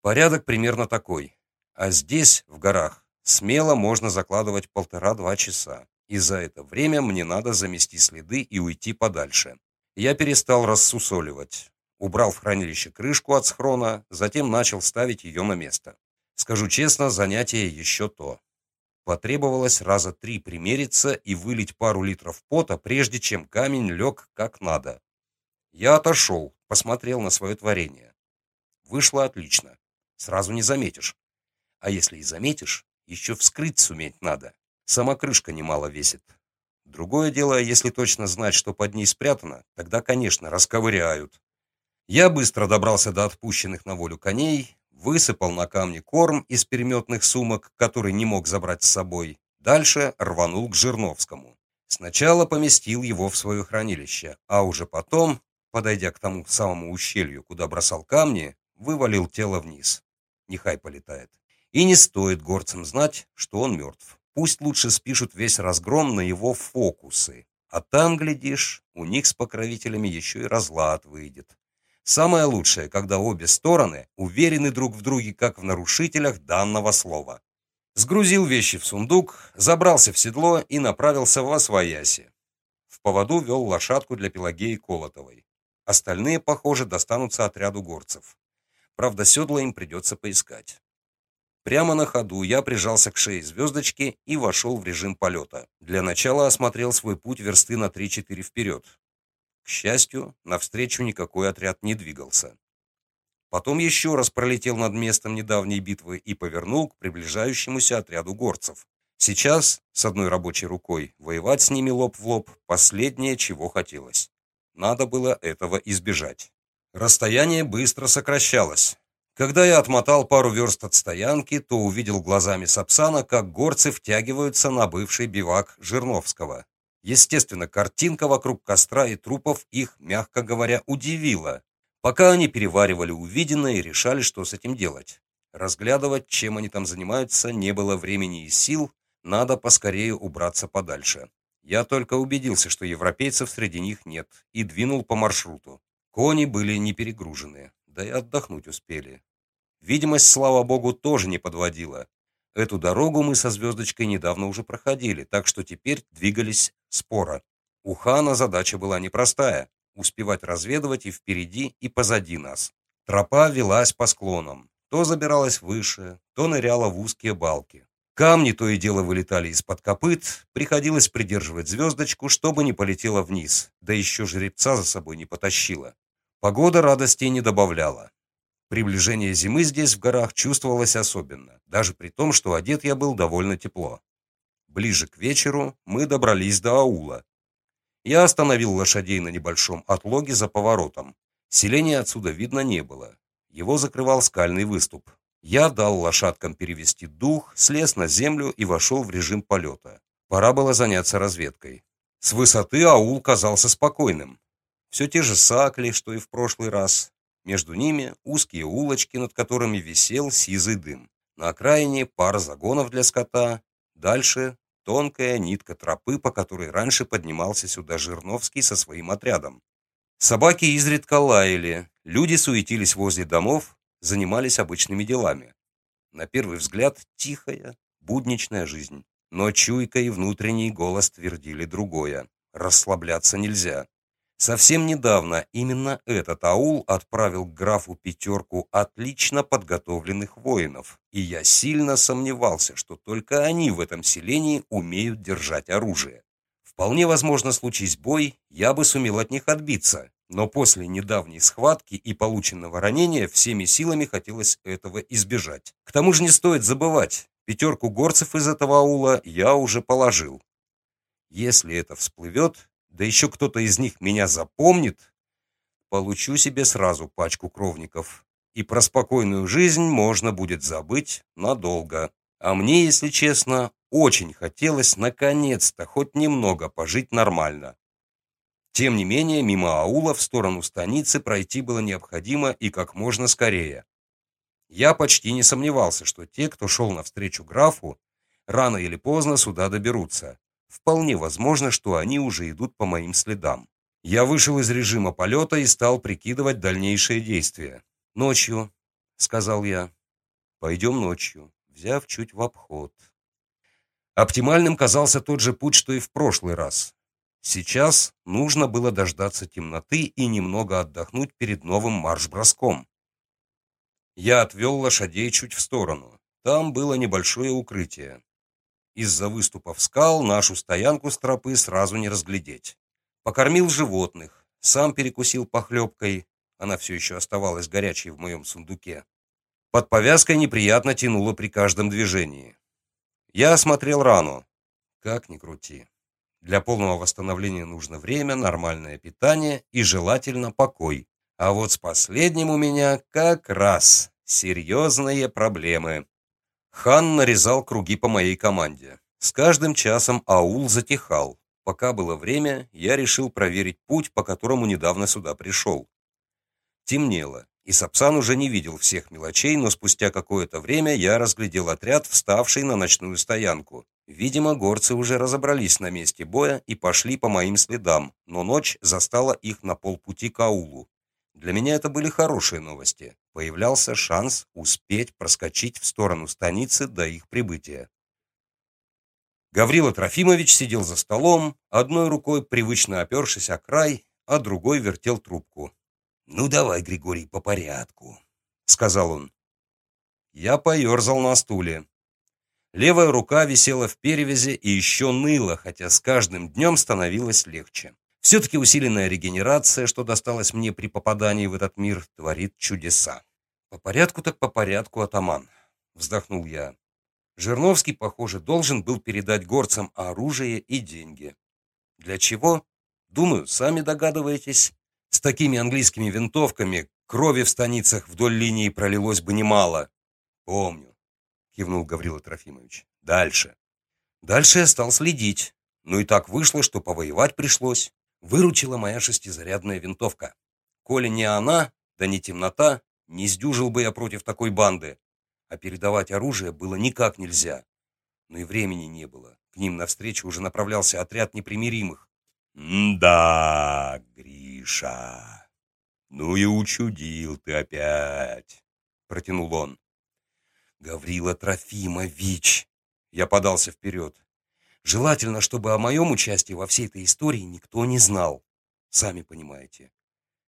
Speaker 1: Порядок примерно такой. А здесь, в горах, смело можно закладывать полтора-два часа и за это время мне надо замести следы и уйти подальше. Я перестал рассусоливать. Убрал в хранилище крышку от схрона, затем начал ставить ее на место. Скажу честно, занятие еще то. Потребовалось раза три примериться и вылить пару литров пота, прежде чем камень лег как надо. Я отошел, посмотрел на свое творение. Вышло отлично. Сразу не заметишь. А если и заметишь, еще вскрыть суметь надо. Сама крышка немало весит. Другое дело, если точно знать, что под ней спрятано, тогда, конечно, расковыряют. Я быстро добрался до отпущенных на волю коней, высыпал на камни корм из переметных сумок, который не мог забрать с собой. Дальше рванул к Жирновскому. Сначала поместил его в свое хранилище, а уже потом, подойдя к тому самому ущелью, куда бросал камни, вывалил тело вниз. Нехай полетает. И не стоит горцам знать, что он мертв. Пусть лучше спишут весь разгром на его фокусы. А там, глядишь, у них с покровителями еще и разлад выйдет. Самое лучшее, когда обе стороны уверены друг в друге, как в нарушителях данного слова. Сгрузил вещи в сундук, забрался в седло и направился в Освояси. В поводу вел лошадку для Пелагеи Колотовой. Остальные, похоже, достанутся отряду горцев. Правда, седла им придется поискать. Прямо на ходу я прижался к шее звездочки и вошел в режим полета. Для начала осмотрел свой путь версты на 3-4 вперед. Счастью, навстречу никакой отряд не двигался. Потом еще раз пролетел над местом недавней битвы и повернул к приближающемуся отряду горцев. Сейчас, с одной рабочей рукой, воевать с ними лоб в лоб – последнее, чего хотелось. Надо было этого избежать. Расстояние быстро сокращалось. Когда я отмотал пару верст от стоянки, то увидел глазами Сапсана, как горцы втягиваются на бывший бивак Жирновского. Естественно, картинка вокруг костра и трупов их, мягко говоря, удивила. Пока они переваривали увиденное и решали, что с этим делать. Разглядывать, чем они там занимаются, не было времени и сил, надо поскорее убраться подальше. Я только убедился, что европейцев среди них нет, и двинул по маршруту. Кони были не перегружены, да и отдохнуть успели. Видимость, слава богу, тоже не подводила. Эту дорогу мы со звездочкой недавно уже проходили, так что теперь двигались споро. У хана задача была непростая – успевать разведывать и впереди, и позади нас. Тропа велась по склонам. То забиралась выше, то ныряла в узкие балки. Камни то и дело вылетали из-под копыт, приходилось придерживать звездочку, чтобы не полетела вниз, да еще жеребца за собой не потащила. Погода радости не добавляла. Приближение зимы здесь, в горах, чувствовалось особенно, даже при том, что одет я был довольно тепло. Ближе к вечеру мы добрались до аула. Я остановил лошадей на небольшом отлоге за поворотом. Селения отсюда видно не было. Его закрывал скальный выступ. Я дал лошадкам перевести дух, слез на землю и вошел в режим полета. Пора было заняться разведкой. С высоты аул казался спокойным. Все те же сакли, что и в прошлый раз. Между ними узкие улочки, над которыми висел сизый дым. На окраине пара загонов для скота. Дальше тонкая нитка тропы, по которой раньше поднимался сюда Жирновский со своим отрядом. Собаки изредка лаяли, люди суетились возле домов, занимались обычными делами. На первый взгляд тихая, будничная жизнь. Но чуйка и внутренний голос твердили другое. Расслабляться нельзя. Совсем недавно именно этот аул отправил графу пятерку отлично подготовленных воинов, и я сильно сомневался, что только они в этом селении умеют держать оружие. Вполне возможно, случись бой, я бы сумел от них отбиться, но после недавней схватки и полученного ранения всеми силами хотелось этого избежать. К тому же не стоит забывать, пятерку горцев из этого аула я уже положил. Если это всплывет, да еще кто-то из них меня запомнит, получу себе сразу пачку кровников. И про спокойную жизнь можно будет забыть надолго. А мне, если честно, очень хотелось наконец-то хоть немного пожить нормально. Тем не менее, мимо аула в сторону станицы пройти было необходимо и как можно скорее. Я почти не сомневался, что те, кто шел навстречу графу, рано или поздно сюда доберутся. Вполне возможно, что они уже идут по моим следам. Я вышел из режима полета и стал прикидывать дальнейшие действия. «Ночью», — сказал я. «Пойдем ночью», взяв чуть в обход. Оптимальным казался тот же путь, что и в прошлый раз. Сейчас нужно было дождаться темноты и немного отдохнуть перед новым марш-броском. Я отвел лошадей чуть в сторону. Там было небольшое укрытие. Из-за выступов скал нашу стоянку с тропы сразу не разглядеть. Покормил животных, сам перекусил похлебкой, она все еще оставалась горячей в моем сундуке. Под повязкой неприятно тянуло при каждом движении. Я осмотрел рану. Как ни крути. Для полного восстановления нужно время, нормальное питание и желательно покой. А вот с последним у меня как раз серьезные проблемы. Хан нарезал круги по моей команде. С каждым часом аул затихал. Пока было время, я решил проверить путь, по которому недавно сюда пришел. Темнело, и Сапсан уже не видел всех мелочей, но спустя какое-то время я разглядел отряд, вставший на ночную стоянку. Видимо, горцы уже разобрались на месте боя и пошли по моим следам, но ночь застала их на полпути к аулу. Для меня это были хорошие новости. Появлялся шанс успеть проскочить в сторону станицы до их прибытия. Гаврила Трофимович сидел за столом, одной рукой привычно опершись о край, а другой вертел трубку. «Ну давай, Григорий, по порядку», — сказал он. Я поерзал на стуле. Левая рука висела в перевязи и еще ныла, хотя с каждым днем становилось легче. Все-таки усиленная регенерация, что досталась мне при попадании в этот мир, творит чудеса. По порядку так по порядку, атаман, вздохнул я. Жирновский, похоже, должен был передать горцам оружие и деньги. Для чего? Думаю, сами догадываетесь. С такими английскими винтовками крови в станицах вдоль линии пролилось бы немало. Помню, кивнул Гаврила Трофимович. Дальше. Дальше я стал следить. Ну и так вышло, что повоевать пришлось выручила моя шестизарядная винтовка. Коли не она, да не темнота, не сдюжил бы я против такой банды. А передавать оружие было никак нельзя. Но и времени не было. К ним навстречу уже направлялся отряд непримиримых. «Да, Гриша, ну и учудил ты опять», — протянул он. «Гаврила Трофимович!» Я подался вперед. Желательно, чтобы о моем участии во всей этой истории никто не знал. Сами понимаете.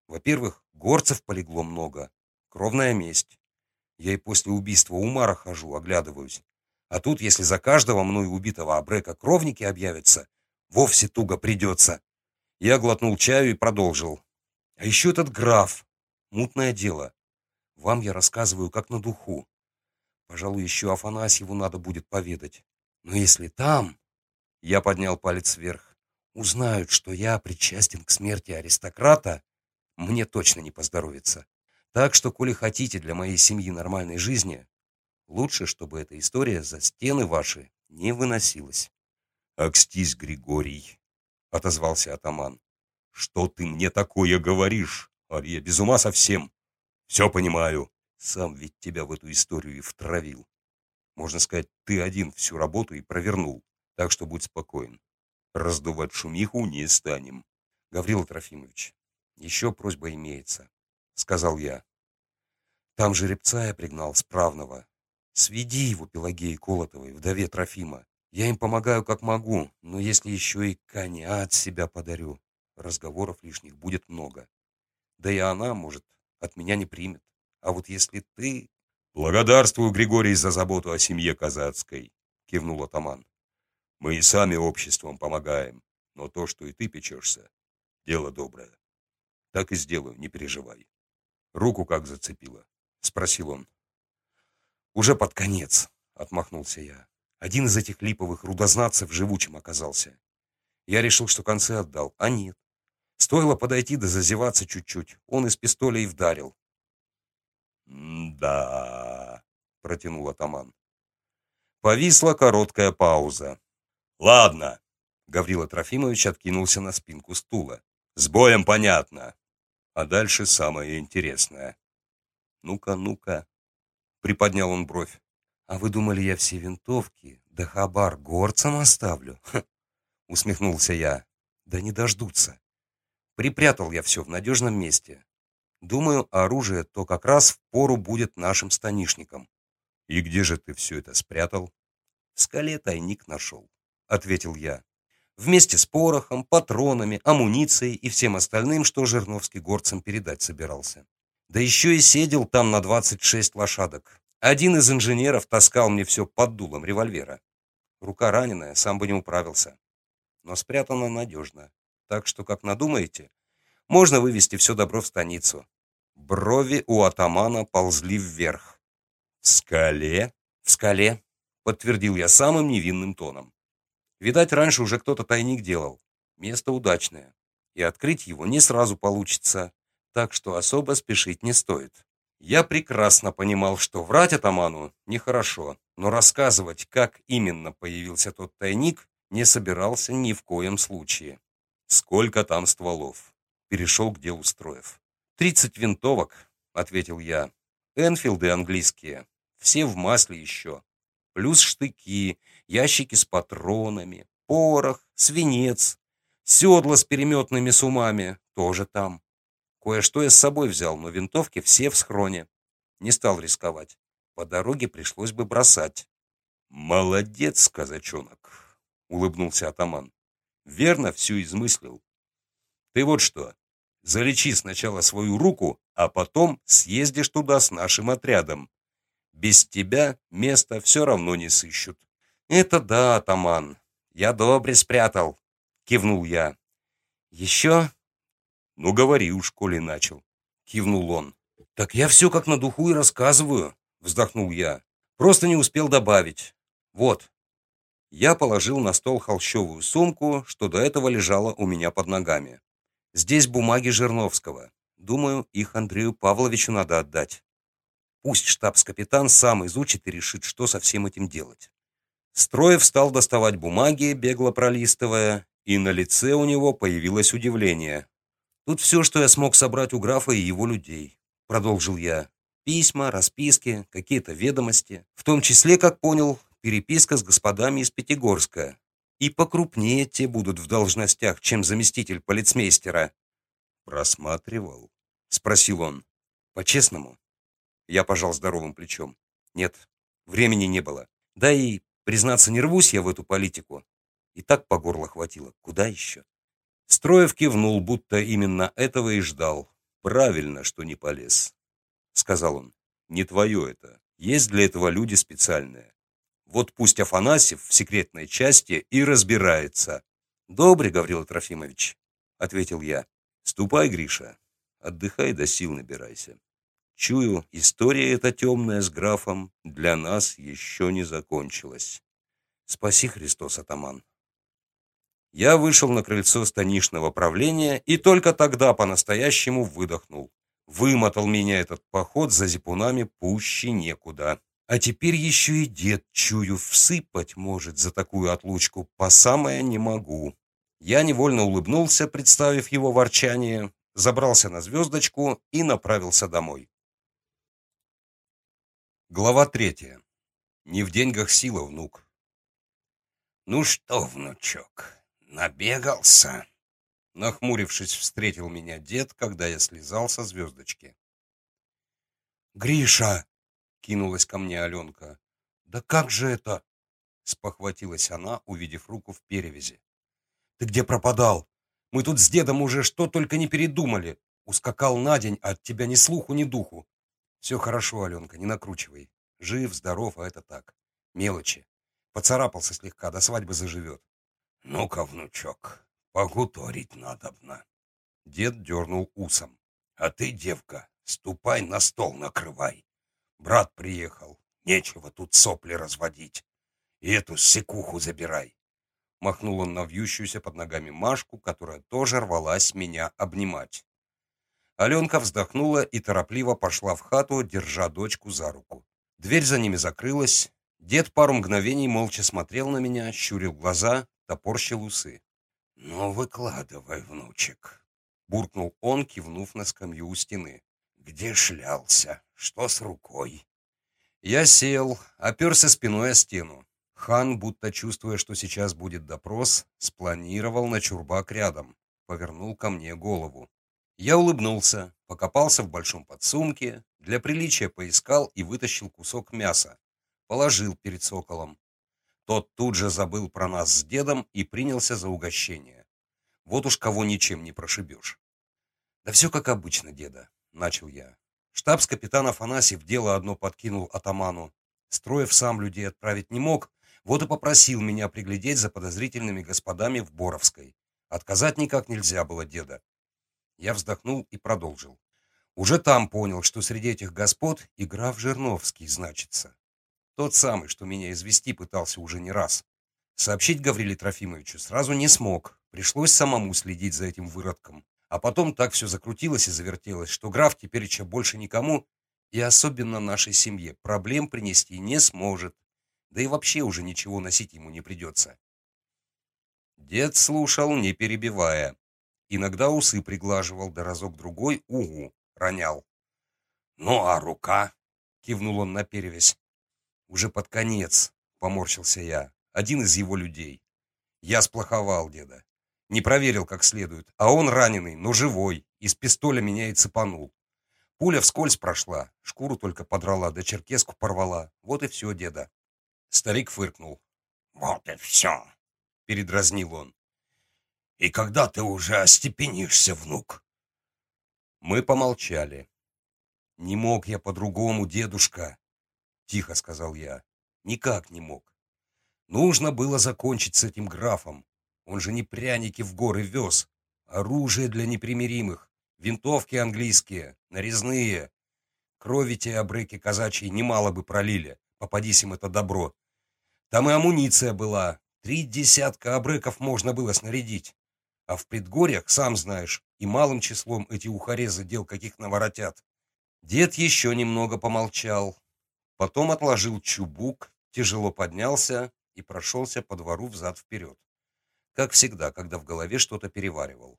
Speaker 1: Во-первых, горцев полегло много. Кровная месть. Я и после убийства Умара хожу, оглядываюсь. А тут, если за каждого мною убитого Абрека кровники объявятся, вовсе туго придется. Я глотнул чаю и продолжил. А еще этот граф. Мутное дело. Вам я рассказываю как на духу. Пожалуй, еще Афанасьеву надо будет поведать. Но если там... Я поднял палец вверх. Узнают, что я причастен к смерти аристократа, мне точно не поздоровится. Так что, коли хотите для моей семьи нормальной жизни, лучше, чтобы эта история за стены ваши не выносилась. «Акстись, Григорий!» — отозвался атаман. «Что ты мне такое говоришь? Ария без ума совсем. Все понимаю. Сам ведь тебя в эту историю и втравил. Можно сказать, ты один всю работу и провернул. Так что будь спокоен. Раздувать шумиху не станем. Гаврил Трофимович, еще просьба имеется, сказал я. Там жеребца я пригнал справного. Сведи его Пелагеи Колотовой, вдове Трофима. Я им помогаю как могу, но если еще и коня от себя подарю, разговоров лишних будет много. Да и она, может, от меня не примет. А вот если ты...
Speaker 2: Благодарствую, Григорий, за заботу о семье казацкой, кивнул атаман. Мы и сами обществом помогаем, но то, что и ты печешься, дело доброе. Так и сделаю, не переживай. Руку как зацепило? Спросил он.
Speaker 1: Уже под конец, отмахнулся я. Один из этих липовых рудознатцев живучим оказался. Я решил, что концы отдал, а нет. Стоило подойти да зазеваться чуть-чуть. Он из пистоля и вдарил.
Speaker 2: «Да», — протянул атаман.
Speaker 1: Повисла короткая пауза.
Speaker 2: «Ладно», —
Speaker 1: Гаврила Трофимович откинулся на спинку стула.
Speaker 2: «С боем понятно. А дальше самое интересное».
Speaker 1: «Ну-ка, ну-ка», — приподнял он бровь. «А вы думали, я все винтовки, да хабар горцам оставлю?» Усмехнулся я. «Да не дождутся. Припрятал я все в надежном месте. Думаю, оружие то как раз в пору будет нашим станишникам.
Speaker 2: И где же ты все это спрятал?
Speaker 1: В скале тайник нашел, ответил я. Вместе с порохом, патронами, амуницией и всем остальным, что Жирновский горцам передать собирался. Да еще и сидел там на 26 лошадок. Один из инженеров таскал мне все под дулом револьвера. Рука раненая, сам бы не управился. Но спрятано надежно. Так что, как надумаете, можно вывести все добро в станицу. Брови у атамана ползли вверх.
Speaker 2: «В скале?»
Speaker 1: «В скале», — подтвердил я самым невинным тоном. Видать, раньше уже кто-то тайник делал. Место удачное. И открыть его не сразу получится, так что особо спешить не стоит. Я прекрасно понимал, что врать атаману нехорошо, но рассказывать, как именно появился тот тайник, не собирался ни в коем случае.
Speaker 2: Сколько там стволов?
Speaker 1: Перешел к делу Строев. «Тридцать винтовок», — ответил я. «Энфилды английские. Все в масле еще. Плюс штыки, ящики с патронами, порох, свинец, седла с переметными сумами тоже там. Кое-что я с собой взял, но винтовки все в схроне. Не стал рисковать. По дороге пришлось бы бросать.
Speaker 2: «Молодец, казачонок!» — улыбнулся атаман. «Верно всю измыслил. Ты вот что, Залечи сначала свою руку, а потом съездишь туда с нашим отрядом. Без тебя места все равно не сыщут».
Speaker 1: «Это да, атаман. Я добре спрятал», — кивнул я. «Еще?»
Speaker 2: «Ну, говори уж, коли начал», — кивнул он.
Speaker 1: «Так я все как на духу и рассказываю», — вздохнул я. «Просто не успел добавить. Вот». Я положил на стол холщовую сумку, что до этого лежала у меня под ногами. Здесь бумаги Жирновского. Думаю, их Андрею Павловичу надо отдать. Пусть штабс-капитан сам изучит и решит, что со всем этим делать. Строев стал доставать бумаги, бегло пролистывая, и на лице у него появилось удивление. «Тут все, что я смог собрать у графа и его людей», — продолжил я. «Письма, расписки, какие-то ведомости. В том числе, как понял, переписка с господами из Пятигорска. И покрупнее те будут в должностях, чем заместитель полицмейстера.
Speaker 2: «Просматривал?»
Speaker 1: — спросил он. «По-честному?» Я пожал здоровым плечом. «Нет, времени не было. Да и, признаться, не рвусь я в эту политику. И так по горло хватило. Куда еще?» Строев кивнул, будто именно этого и ждал.
Speaker 2: «Правильно, что не полез», — сказал он. «Не твое это. Есть для этого люди специальные. Вот пусть Афанасьев в секретной части и разбирается.
Speaker 1: «Добрый, Гаврил Трофимович», — ответил я.
Speaker 2: «Ступай, Гриша, отдыхай до сил набирайся. Чую, история эта темная с графом для нас еще не закончилась.
Speaker 1: Спаси Христос, атаман». Я вышел на крыльцо станичного правления и только тогда по-настоящему выдохнул. Вымотал меня этот поход за зипунами пуще некуда. А теперь еще и дед, чую, всыпать может за такую отлучку, по самое не могу. Я невольно улыбнулся, представив его ворчание, забрался на звездочку и направился домой. Глава третья. Не в деньгах сила, внук. «Ну что, внучок, набегался?» Нахмурившись, встретил меня дед, когда я слезал со звездочки.
Speaker 2: «Гриша!» — кинулась ко мне Аленка. «Да как же это?» — спохватилась она, увидев руку в перевязи. «Ты где пропадал? Мы тут с дедом уже что только не передумали. Ускакал на день, а от тебя ни слуху, ни духу. Все хорошо, Аленка, не накручивай. Жив, здоров, а это так. Мелочи. Поцарапался слегка, до свадьбы заживет.
Speaker 1: Ну-ка, внучок, погуторить надобно. Дед дернул усом. А ты, девка, ступай на стол накрывай. Брат приехал, нечего тут сопли разводить. И эту секуху забирай. Махнул он на вьющуюся под ногами Машку, которая тоже рвалась меня обнимать. Аленка вздохнула и торопливо пошла в хату, держа дочку за руку. Дверь за ними закрылась. Дед пару мгновений молча смотрел на меня, щурил глаза, топорщил усы. «Ну, выкладывай, внучек», — буркнул он, кивнув на скамью у стены. «Где шлялся? Что с рукой?» Я сел, оперся спиной о стену. Хан, будто чувствуя, что сейчас будет допрос, спланировал на чурбак рядом, повернул ко мне голову. Я улыбнулся, покопался в большом подсумке, для приличия поискал и вытащил кусок мяса, положил перед соколом. Тот тут же забыл про нас с дедом и принялся за угощение. Вот уж кого ничем не прошибешь. «Да все как обычно, деда», — начал я. Штабс-капитан Афанасьев дело одно подкинул атаману. Строев сам людей отправить не мог, вот и попросил меня приглядеть за подозрительными господами в Боровской. Отказать никак нельзя было деда. Я вздохнул и продолжил. Уже там понял, что среди этих господ и граф Жирновский значится. Тот самый, что меня извести пытался уже не раз. Сообщить Гавриле Трофимовичу сразу не смог. Пришлось самому следить за этим выродком. А потом так все закрутилось и завертелось, что граф теперь еще больше никому, и особенно нашей семье, проблем принести не сможет. Да и вообще уже ничего носить ему не придется. Дед слушал, не перебивая. Иногда усы приглаживал, да разок-другой угу ронял. «Ну, а рука?» — кивнул он на перевязь. «Уже под конец», — поморщился я, один из его людей. Я сплоховал деда. Не проверил как следует, а он раненый, но живой, из пистоля меня и цепанул. Пуля вскользь прошла, шкуру только подрала, да черкеску порвала. Вот и все, деда. Старик фыркнул.
Speaker 3: «Вот и все», —
Speaker 1: передразнил он.
Speaker 3: «И когда ты уже остепенишься, внук?»
Speaker 1: Мы помолчали. «Не мог я по-другому, дедушка», — тихо сказал я. «Никак не мог. Нужно было закончить с этим графом. Он же не пряники в горы вез. Оружие для непримиримых, винтовки английские, нарезные. Крови те обрыки казачьи немало бы пролили, попадись им это добро. Там и амуниция была. Три десятка обрыков можно было снарядить. А в предгорьях, сам знаешь, и малым числом эти ухарезы дел каких наворотят. Дед еще немного помолчал. Потом отложил чубук, тяжело поднялся и прошелся по двору взад-вперед. Как всегда, когда в голове что-то переваривал.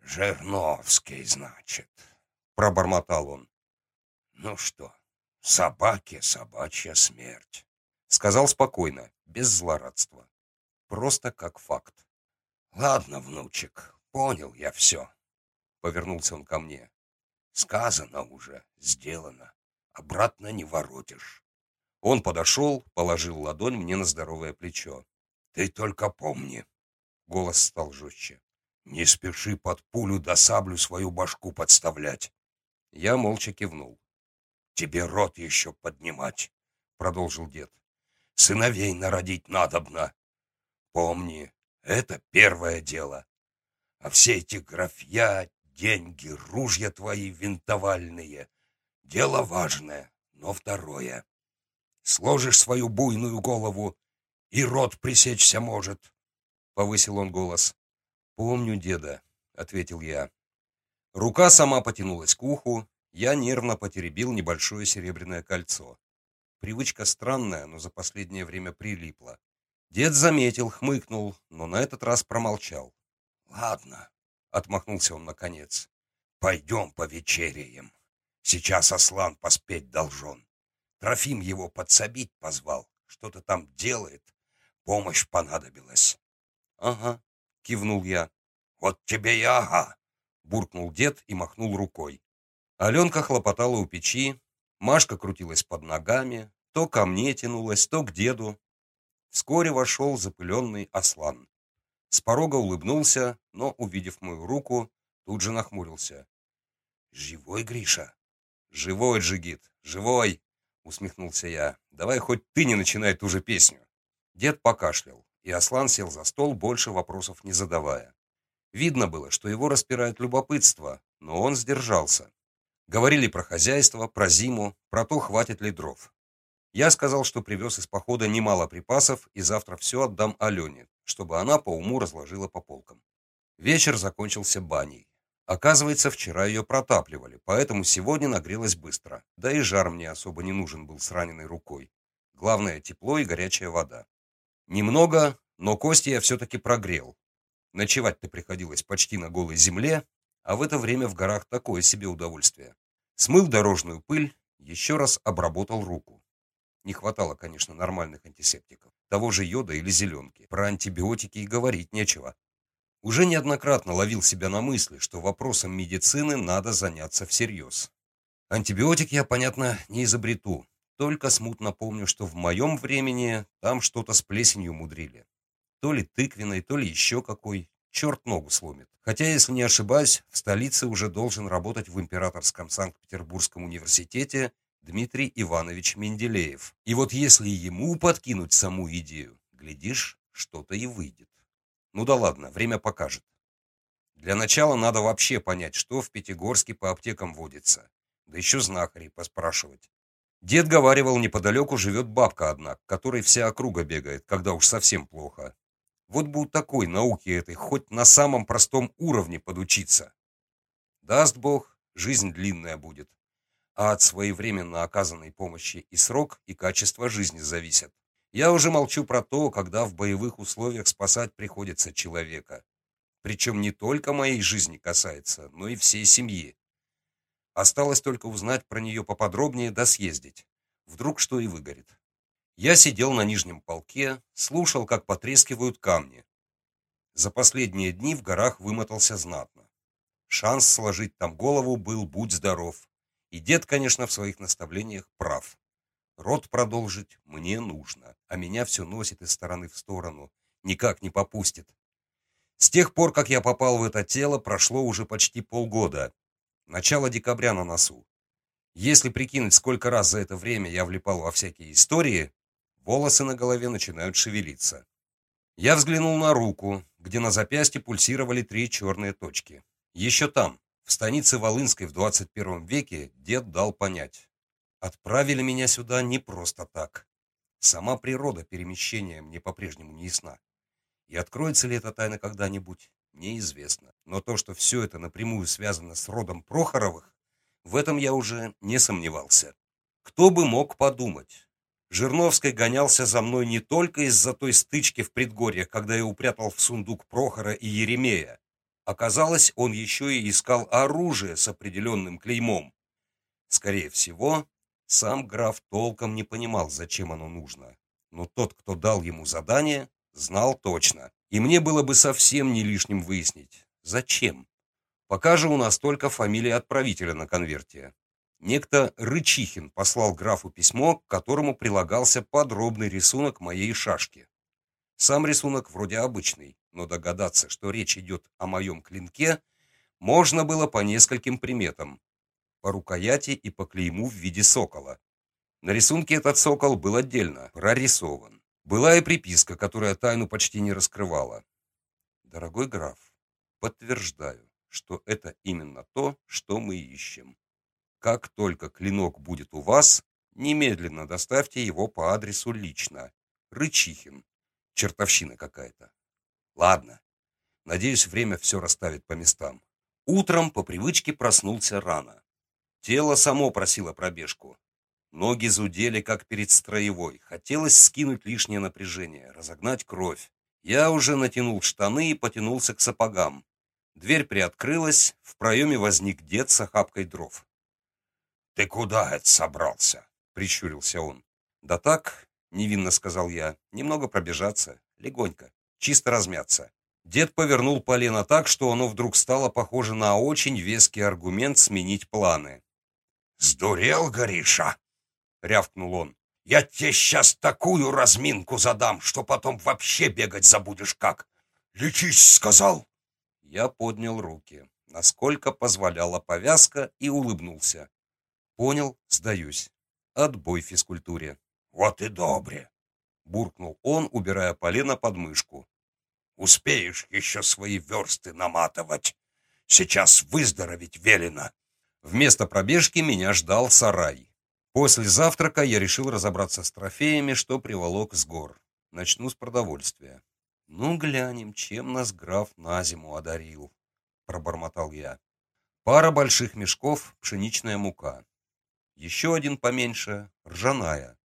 Speaker 3: «Жирновский, значит», —
Speaker 1: пробормотал он.
Speaker 3: «Ну что, собаке собачья смерть».
Speaker 1: Сказал спокойно, без злорадства. Просто как факт.
Speaker 3: «Ладно, внучек, понял я все», — повернулся он ко мне. «Сказано уже, сделано. Обратно не воротишь».
Speaker 1: Он подошел, положил ладонь мне на здоровое плечо.
Speaker 3: «Ты только помни», — голос стал жестче, — «не спеши под пулю да саблю свою башку подставлять».
Speaker 1: Я молча кивнул.
Speaker 3: «Тебе рот еще поднимать», — продолжил дед сыновей народить надобно. Помни, это первое дело. А все эти графья, деньги, ружья твои винтовальные — дело важное, но второе. Сложишь свою буйную голову, и рот пресечься может, — повысил он голос.
Speaker 1: — Помню, деда, — ответил я. Рука сама потянулась к уху, я нервно потеребил небольшое серебряное кольцо. Привычка странная, но за последнее время прилипла. Дед заметил, хмыкнул, но на этот раз промолчал.
Speaker 3: «Ладно», — отмахнулся он наконец, — «пойдем повечеряем. Сейчас Аслан поспеть должен. Трофим его подсобить позвал, что-то там делает. помощь понадобилась.
Speaker 1: Ага, кивнул я.
Speaker 3: Вот тебе и ага,
Speaker 1: буркнул дед и махнул рукой. Аленка хлопотала у печи, Машка крутилась под ногами, то ко мне тянулась, то к деду. Вскоре вошел запыленный Аслан. С порога улыбнулся, но, увидев мою руку, тут же нахмурился.
Speaker 3: «Живой, Гриша?»
Speaker 1: «Живой, Джигит, живой!» — усмехнулся я. «Давай хоть ты не начинай ту же песню». Дед покашлял, и Аслан сел за стол, больше вопросов не задавая. Видно было, что его распирает любопытство, но он сдержался. Говорили про хозяйство, про зиму, про то, хватит ли дров. Я сказал, что привез из похода немало припасов и завтра все отдам Алене, чтобы она по уму разложила по полкам. Вечер закончился баней. Оказывается, вчера ее протапливали, поэтому сегодня нагрелась быстро. Да и жар мне особо не нужен был с раненой рукой. Главное – тепло и горячая вода. Немного, но кости я все-таки прогрел. Ночевать-то приходилось почти на голой земле, а в это время в горах такое себе удовольствие. Смыл дорожную пыль, еще раз обработал руку. Не хватало, конечно, нормальных антисептиков, того же йода или зеленки. Про антибиотики и говорить нечего. Уже неоднократно ловил себя на мысли, что вопросом медицины надо заняться всерьез. Антибиотик я, понятно, не изобрету, только смутно помню, что в моем времени там что-то с плесенью мудрили. То ли тыквенной, то ли еще какой, черт ногу сломит. Хотя, если не ошибаюсь, в столице уже должен работать в Императорском Санкт-Петербургском университете Дмитрий Иванович Менделеев. И вот если ему подкинуть саму идею, глядишь, что-то и выйдет. Ну да ладно, время покажет. Для начала надо вообще понять, что в Пятигорске по аптекам водится. Да еще знахарей поспрашивать. Дед говаривал, неподалеку живет бабка одна, которой вся округа бегает, когда уж совсем плохо. Вот бы у такой науки этой хоть на самом простом уровне подучиться. Даст Бог, жизнь длинная будет. А от своевременно оказанной помощи и срок, и качество жизни зависят. Я уже молчу про то, когда в боевых условиях спасать приходится человека. Причем не только моей жизни касается, но и всей семьи. Осталось только узнать про нее поподробнее да съездить. Вдруг что и выгорит. Я сидел на нижнем полке, слушал, как потрескивают камни. За последние дни в горах вымотался знатно. Шанс сложить там голову был будь здоров. И дед, конечно, в своих наставлениях прав. Род продолжить мне нужно, а меня все носит из стороны в сторону, никак не попустит. С тех пор, как я попал в это тело, прошло уже почти полгода. Начало декабря на носу. Если прикинуть, сколько раз за это время я влипал во всякие истории, Волосы на голове начинают шевелиться. Я взглянул на руку, где на запястье пульсировали три черные точки. Еще там, в станице Волынской в 21 веке, дед дал понять. Отправили меня сюда не просто так. Сама природа перемещения мне по-прежнему не ясна. И откроется ли эта тайна когда-нибудь, неизвестно. Но то, что все это напрямую связано с родом Прохоровых, в этом я уже не сомневался. Кто бы мог подумать, Жирновский гонялся за мной не только из-за той стычки в предгорье, когда я упрятал в сундук Прохора и Еремея. Оказалось, он еще и искал оружие с определенным клеймом. Скорее всего, сам граф толком не понимал, зачем оно нужно. Но тот, кто дал ему задание, знал точно. И мне было бы совсем не лишним выяснить, зачем. Пока же у нас только фамилия отправителя на конверте. Некто Рычихин послал графу письмо, к которому прилагался подробный рисунок моей шашки. Сам рисунок вроде обычный, но догадаться, что речь идет о моем клинке, можно было по нескольким приметам. По рукояти и по клейму в виде сокола. На рисунке этот сокол был отдельно прорисован. Была и приписка, которая тайну почти не раскрывала. «Дорогой граф, подтверждаю, что это именно то, что мы ищем. Как только клинок будет у вас, немедленно доставьте его по адресу лично. Рычихин. Чертовщина какая-то. Ладно. Надеюсь, время все расставит по местам. Утром по привычке проснулся рано. Тело само просило пробежку. Ноги зудели, как перед строевой. Хотелось скинуть лишнее напряжение, разогнать кровь. Я уже натянул штаны и потянулся к сапогам. Дверь приоткрылась, в проеме возник дед с охапкой дров.
Speaker 3: «Ты куда это собрался?»
Speaker 1: — прищурился он. «Да так, невинно сказал я. Немного пробежаться, легонько, чисто размяться. Дед повернул полено так, что оно вдруг стало похоже на очень веский аргумент сменить планы.
Speaker 3: «Сдурел, Гориша?» — рявкнул он. «Я тебе сейчас такую разминку задам, что потом вообще бегать забудешь как. Лечись, сказал!»
Speaker 1: Я поднял руки, насколько позволяла повязка, и улыбнулся. Понял, сдаюсь. Отбой физкультуре.
Speaker 3: «Вот и добре!»
Speaker 1: — буркнул он, убирая полено под мышку.
Speaker 3: Успеешь еще свои версты наматывать. Сейчас выздороветь велено.
Speaker 1: Вместо пробежки меня ждал сарай. После завтрака я решил разобраться с трофеями, что приволок с гор. Начну с продовольствия. Ну, глянем, чем нас граф на зиму одарил, пробормотал я. Пара больших мешков, пшеничная мука. Еще один поменьше, ржаная.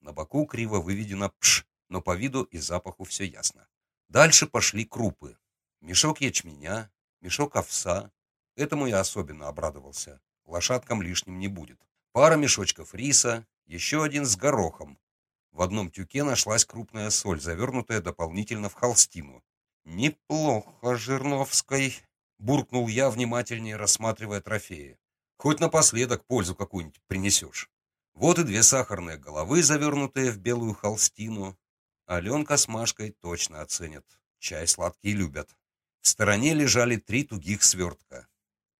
Speaker 1: На боку криво выведено «пш», но по виду и запаху все ясно. Дальше пошли крупы. Мешок ячменя, мешок овса. Этому я особенно обрадовался. Лошадкам лишним не будет. Пара мешочков риса, еще один с горохом. В одном тюке нашлась крупная соль, завернутая дополнительно в холстину. «Неплохо, Жирновской», — буркнул я, внимательнее рассматривая трофеи. «Хоть напоследок пользу какую-нибудь принесешь». Вот и две сахарные головы, завернутые в белую холстину, Аленка с Машкой точно оценят. Чай сладкий любят. В стороне лежали три тугих свертка.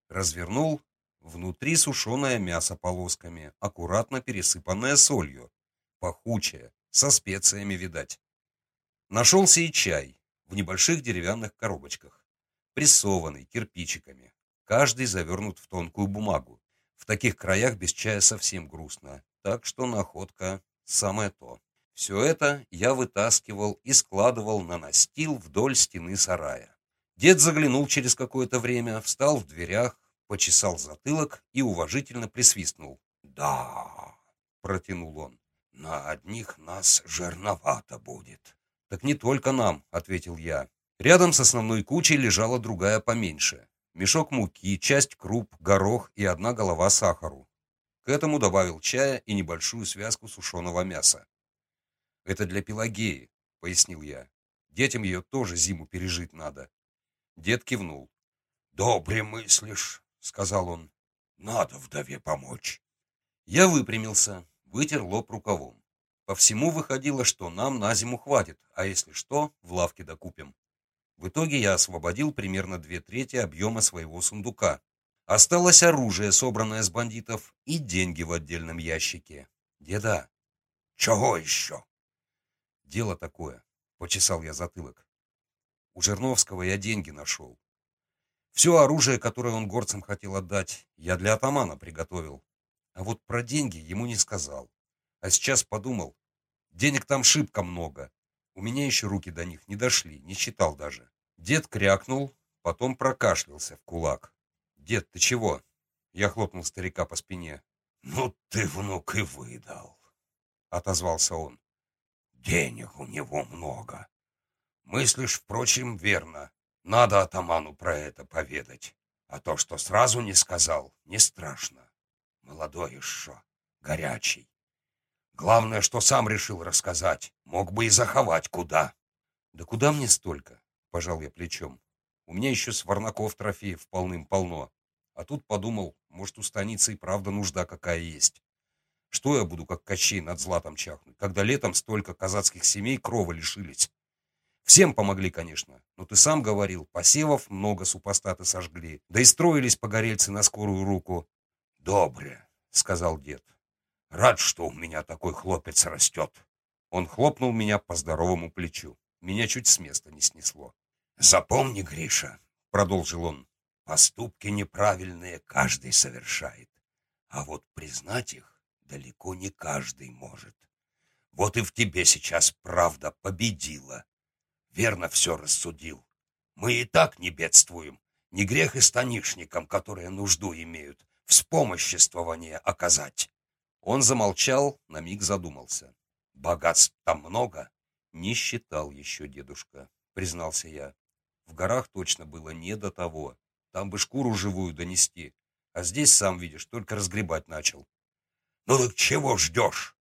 Speaker 1: Развернул. Внутри сушеное мясо полосками, аккуратно пересыпанное солью. Пахучее, со специями, видать. Нашелся и чай в небольших деревянных коробочках. Прессованный, кирпичиками. Каждый завернут в тонкую бумагу. В таких краях без чая совсем грустно. Так что находка самое то. Все это я вытаскивал и складывал на настил вдоль стены сарая. Дед заглянул через какое-то время, встал в дверях, почесал затылок и уважительно присвистнул.
Speaker 3: «Да», — протянул он, — «на одних нас жирновато будет».
Speaker 1: «Так не только нам», — ответил я. Рядом с основной кучей лежала другая поменьше. Мешок муки, часть круп, горох и одна голова сахару. К этому добавил чая и небольшую связку сушеного мяса. Это для Пелагеи, пояснил я. Детям ее тоже зиму пережить надо. Дед кивнул.
Speaker 3: Добре мыслишь, сказал он. Надо вдове помочь.
Speaker 1: Я выпрямился, вытер лоб рукавом. По всему выходило, что нам на зиму хватит, а если что, в лавке докупим. В итоге я освободил примерно две трети объема своего сундука. Осталось оружие, собранное с бандитов, и деньги в отдельном ящике. Деда.
Speaker 3: Чего еще?
Speaker 1: Дело такое, почесал я затылок. У Жерновского я деньги нашел. Все оружие, которое он горцам хотел отдать, я для атамана приготовил. А вот про деньги ему не сказал. А сейчас подумал, денег там шибко много. У меня еще руки до них не дошли, не считал даже. Дед крякнул, потом прокашлялся в кулак. «Дед, ты чего?» Я хлопнул старика по спине.
Speaker 3: «Ну ты, внук, и выдал», —
Speaker 1: отозвался он.
Speaker 3: Денег у него много. Мыслишь, впрочем, верно. Надо атаману про это поведать. А то, что сразу не сказал, не страшно. Молодой еще, горячий. Главное, что сам решил рассказать. Мог бы и заховать куда.
Speaker 1: Да куда мне столько? Пожал я плечом. У меня еще с Варнаков трофеев полным-полно. А тут подумал, может, у станицы и правда нужда какая есть. Что я буду, как Кощей, над златом чахнуть, когда летом столько казацких семей крова лишились? Всем помогли, конечно, но ты сам говорил, посевов много супостаты сожгли, да и строились погорельцы на скорую руку.
Speaker 3: «Добре», — сказал дед. «Рад, что у меня такой хлопец растет».
Speaker 1: Он хлопнул меня по здоровому плечу. Меня чуть с места не снесло.
Speaker 3: «Запомни, Гриша», — продолжил он, — «поступки неправильные каждый совершает, а вот признать их далеко не каждый может. Вот и в тебе сейчас правда победила. Верно все рассудил. Мы и так не бедствуем. Не грех и станишникам, которые нужду имеют, вспомоществование оказать.
Speaker 1: Он замолчал, на миг задумался.
Speaker 3: Богатств там много?
Speaker 1: Не считал еще дедушка, признался я. В горах точно было не до того. Там бы шкуру живую донести. А здесь, сам видишь, только разгребать начал.
Speaker 3: Ну так чего ждешь?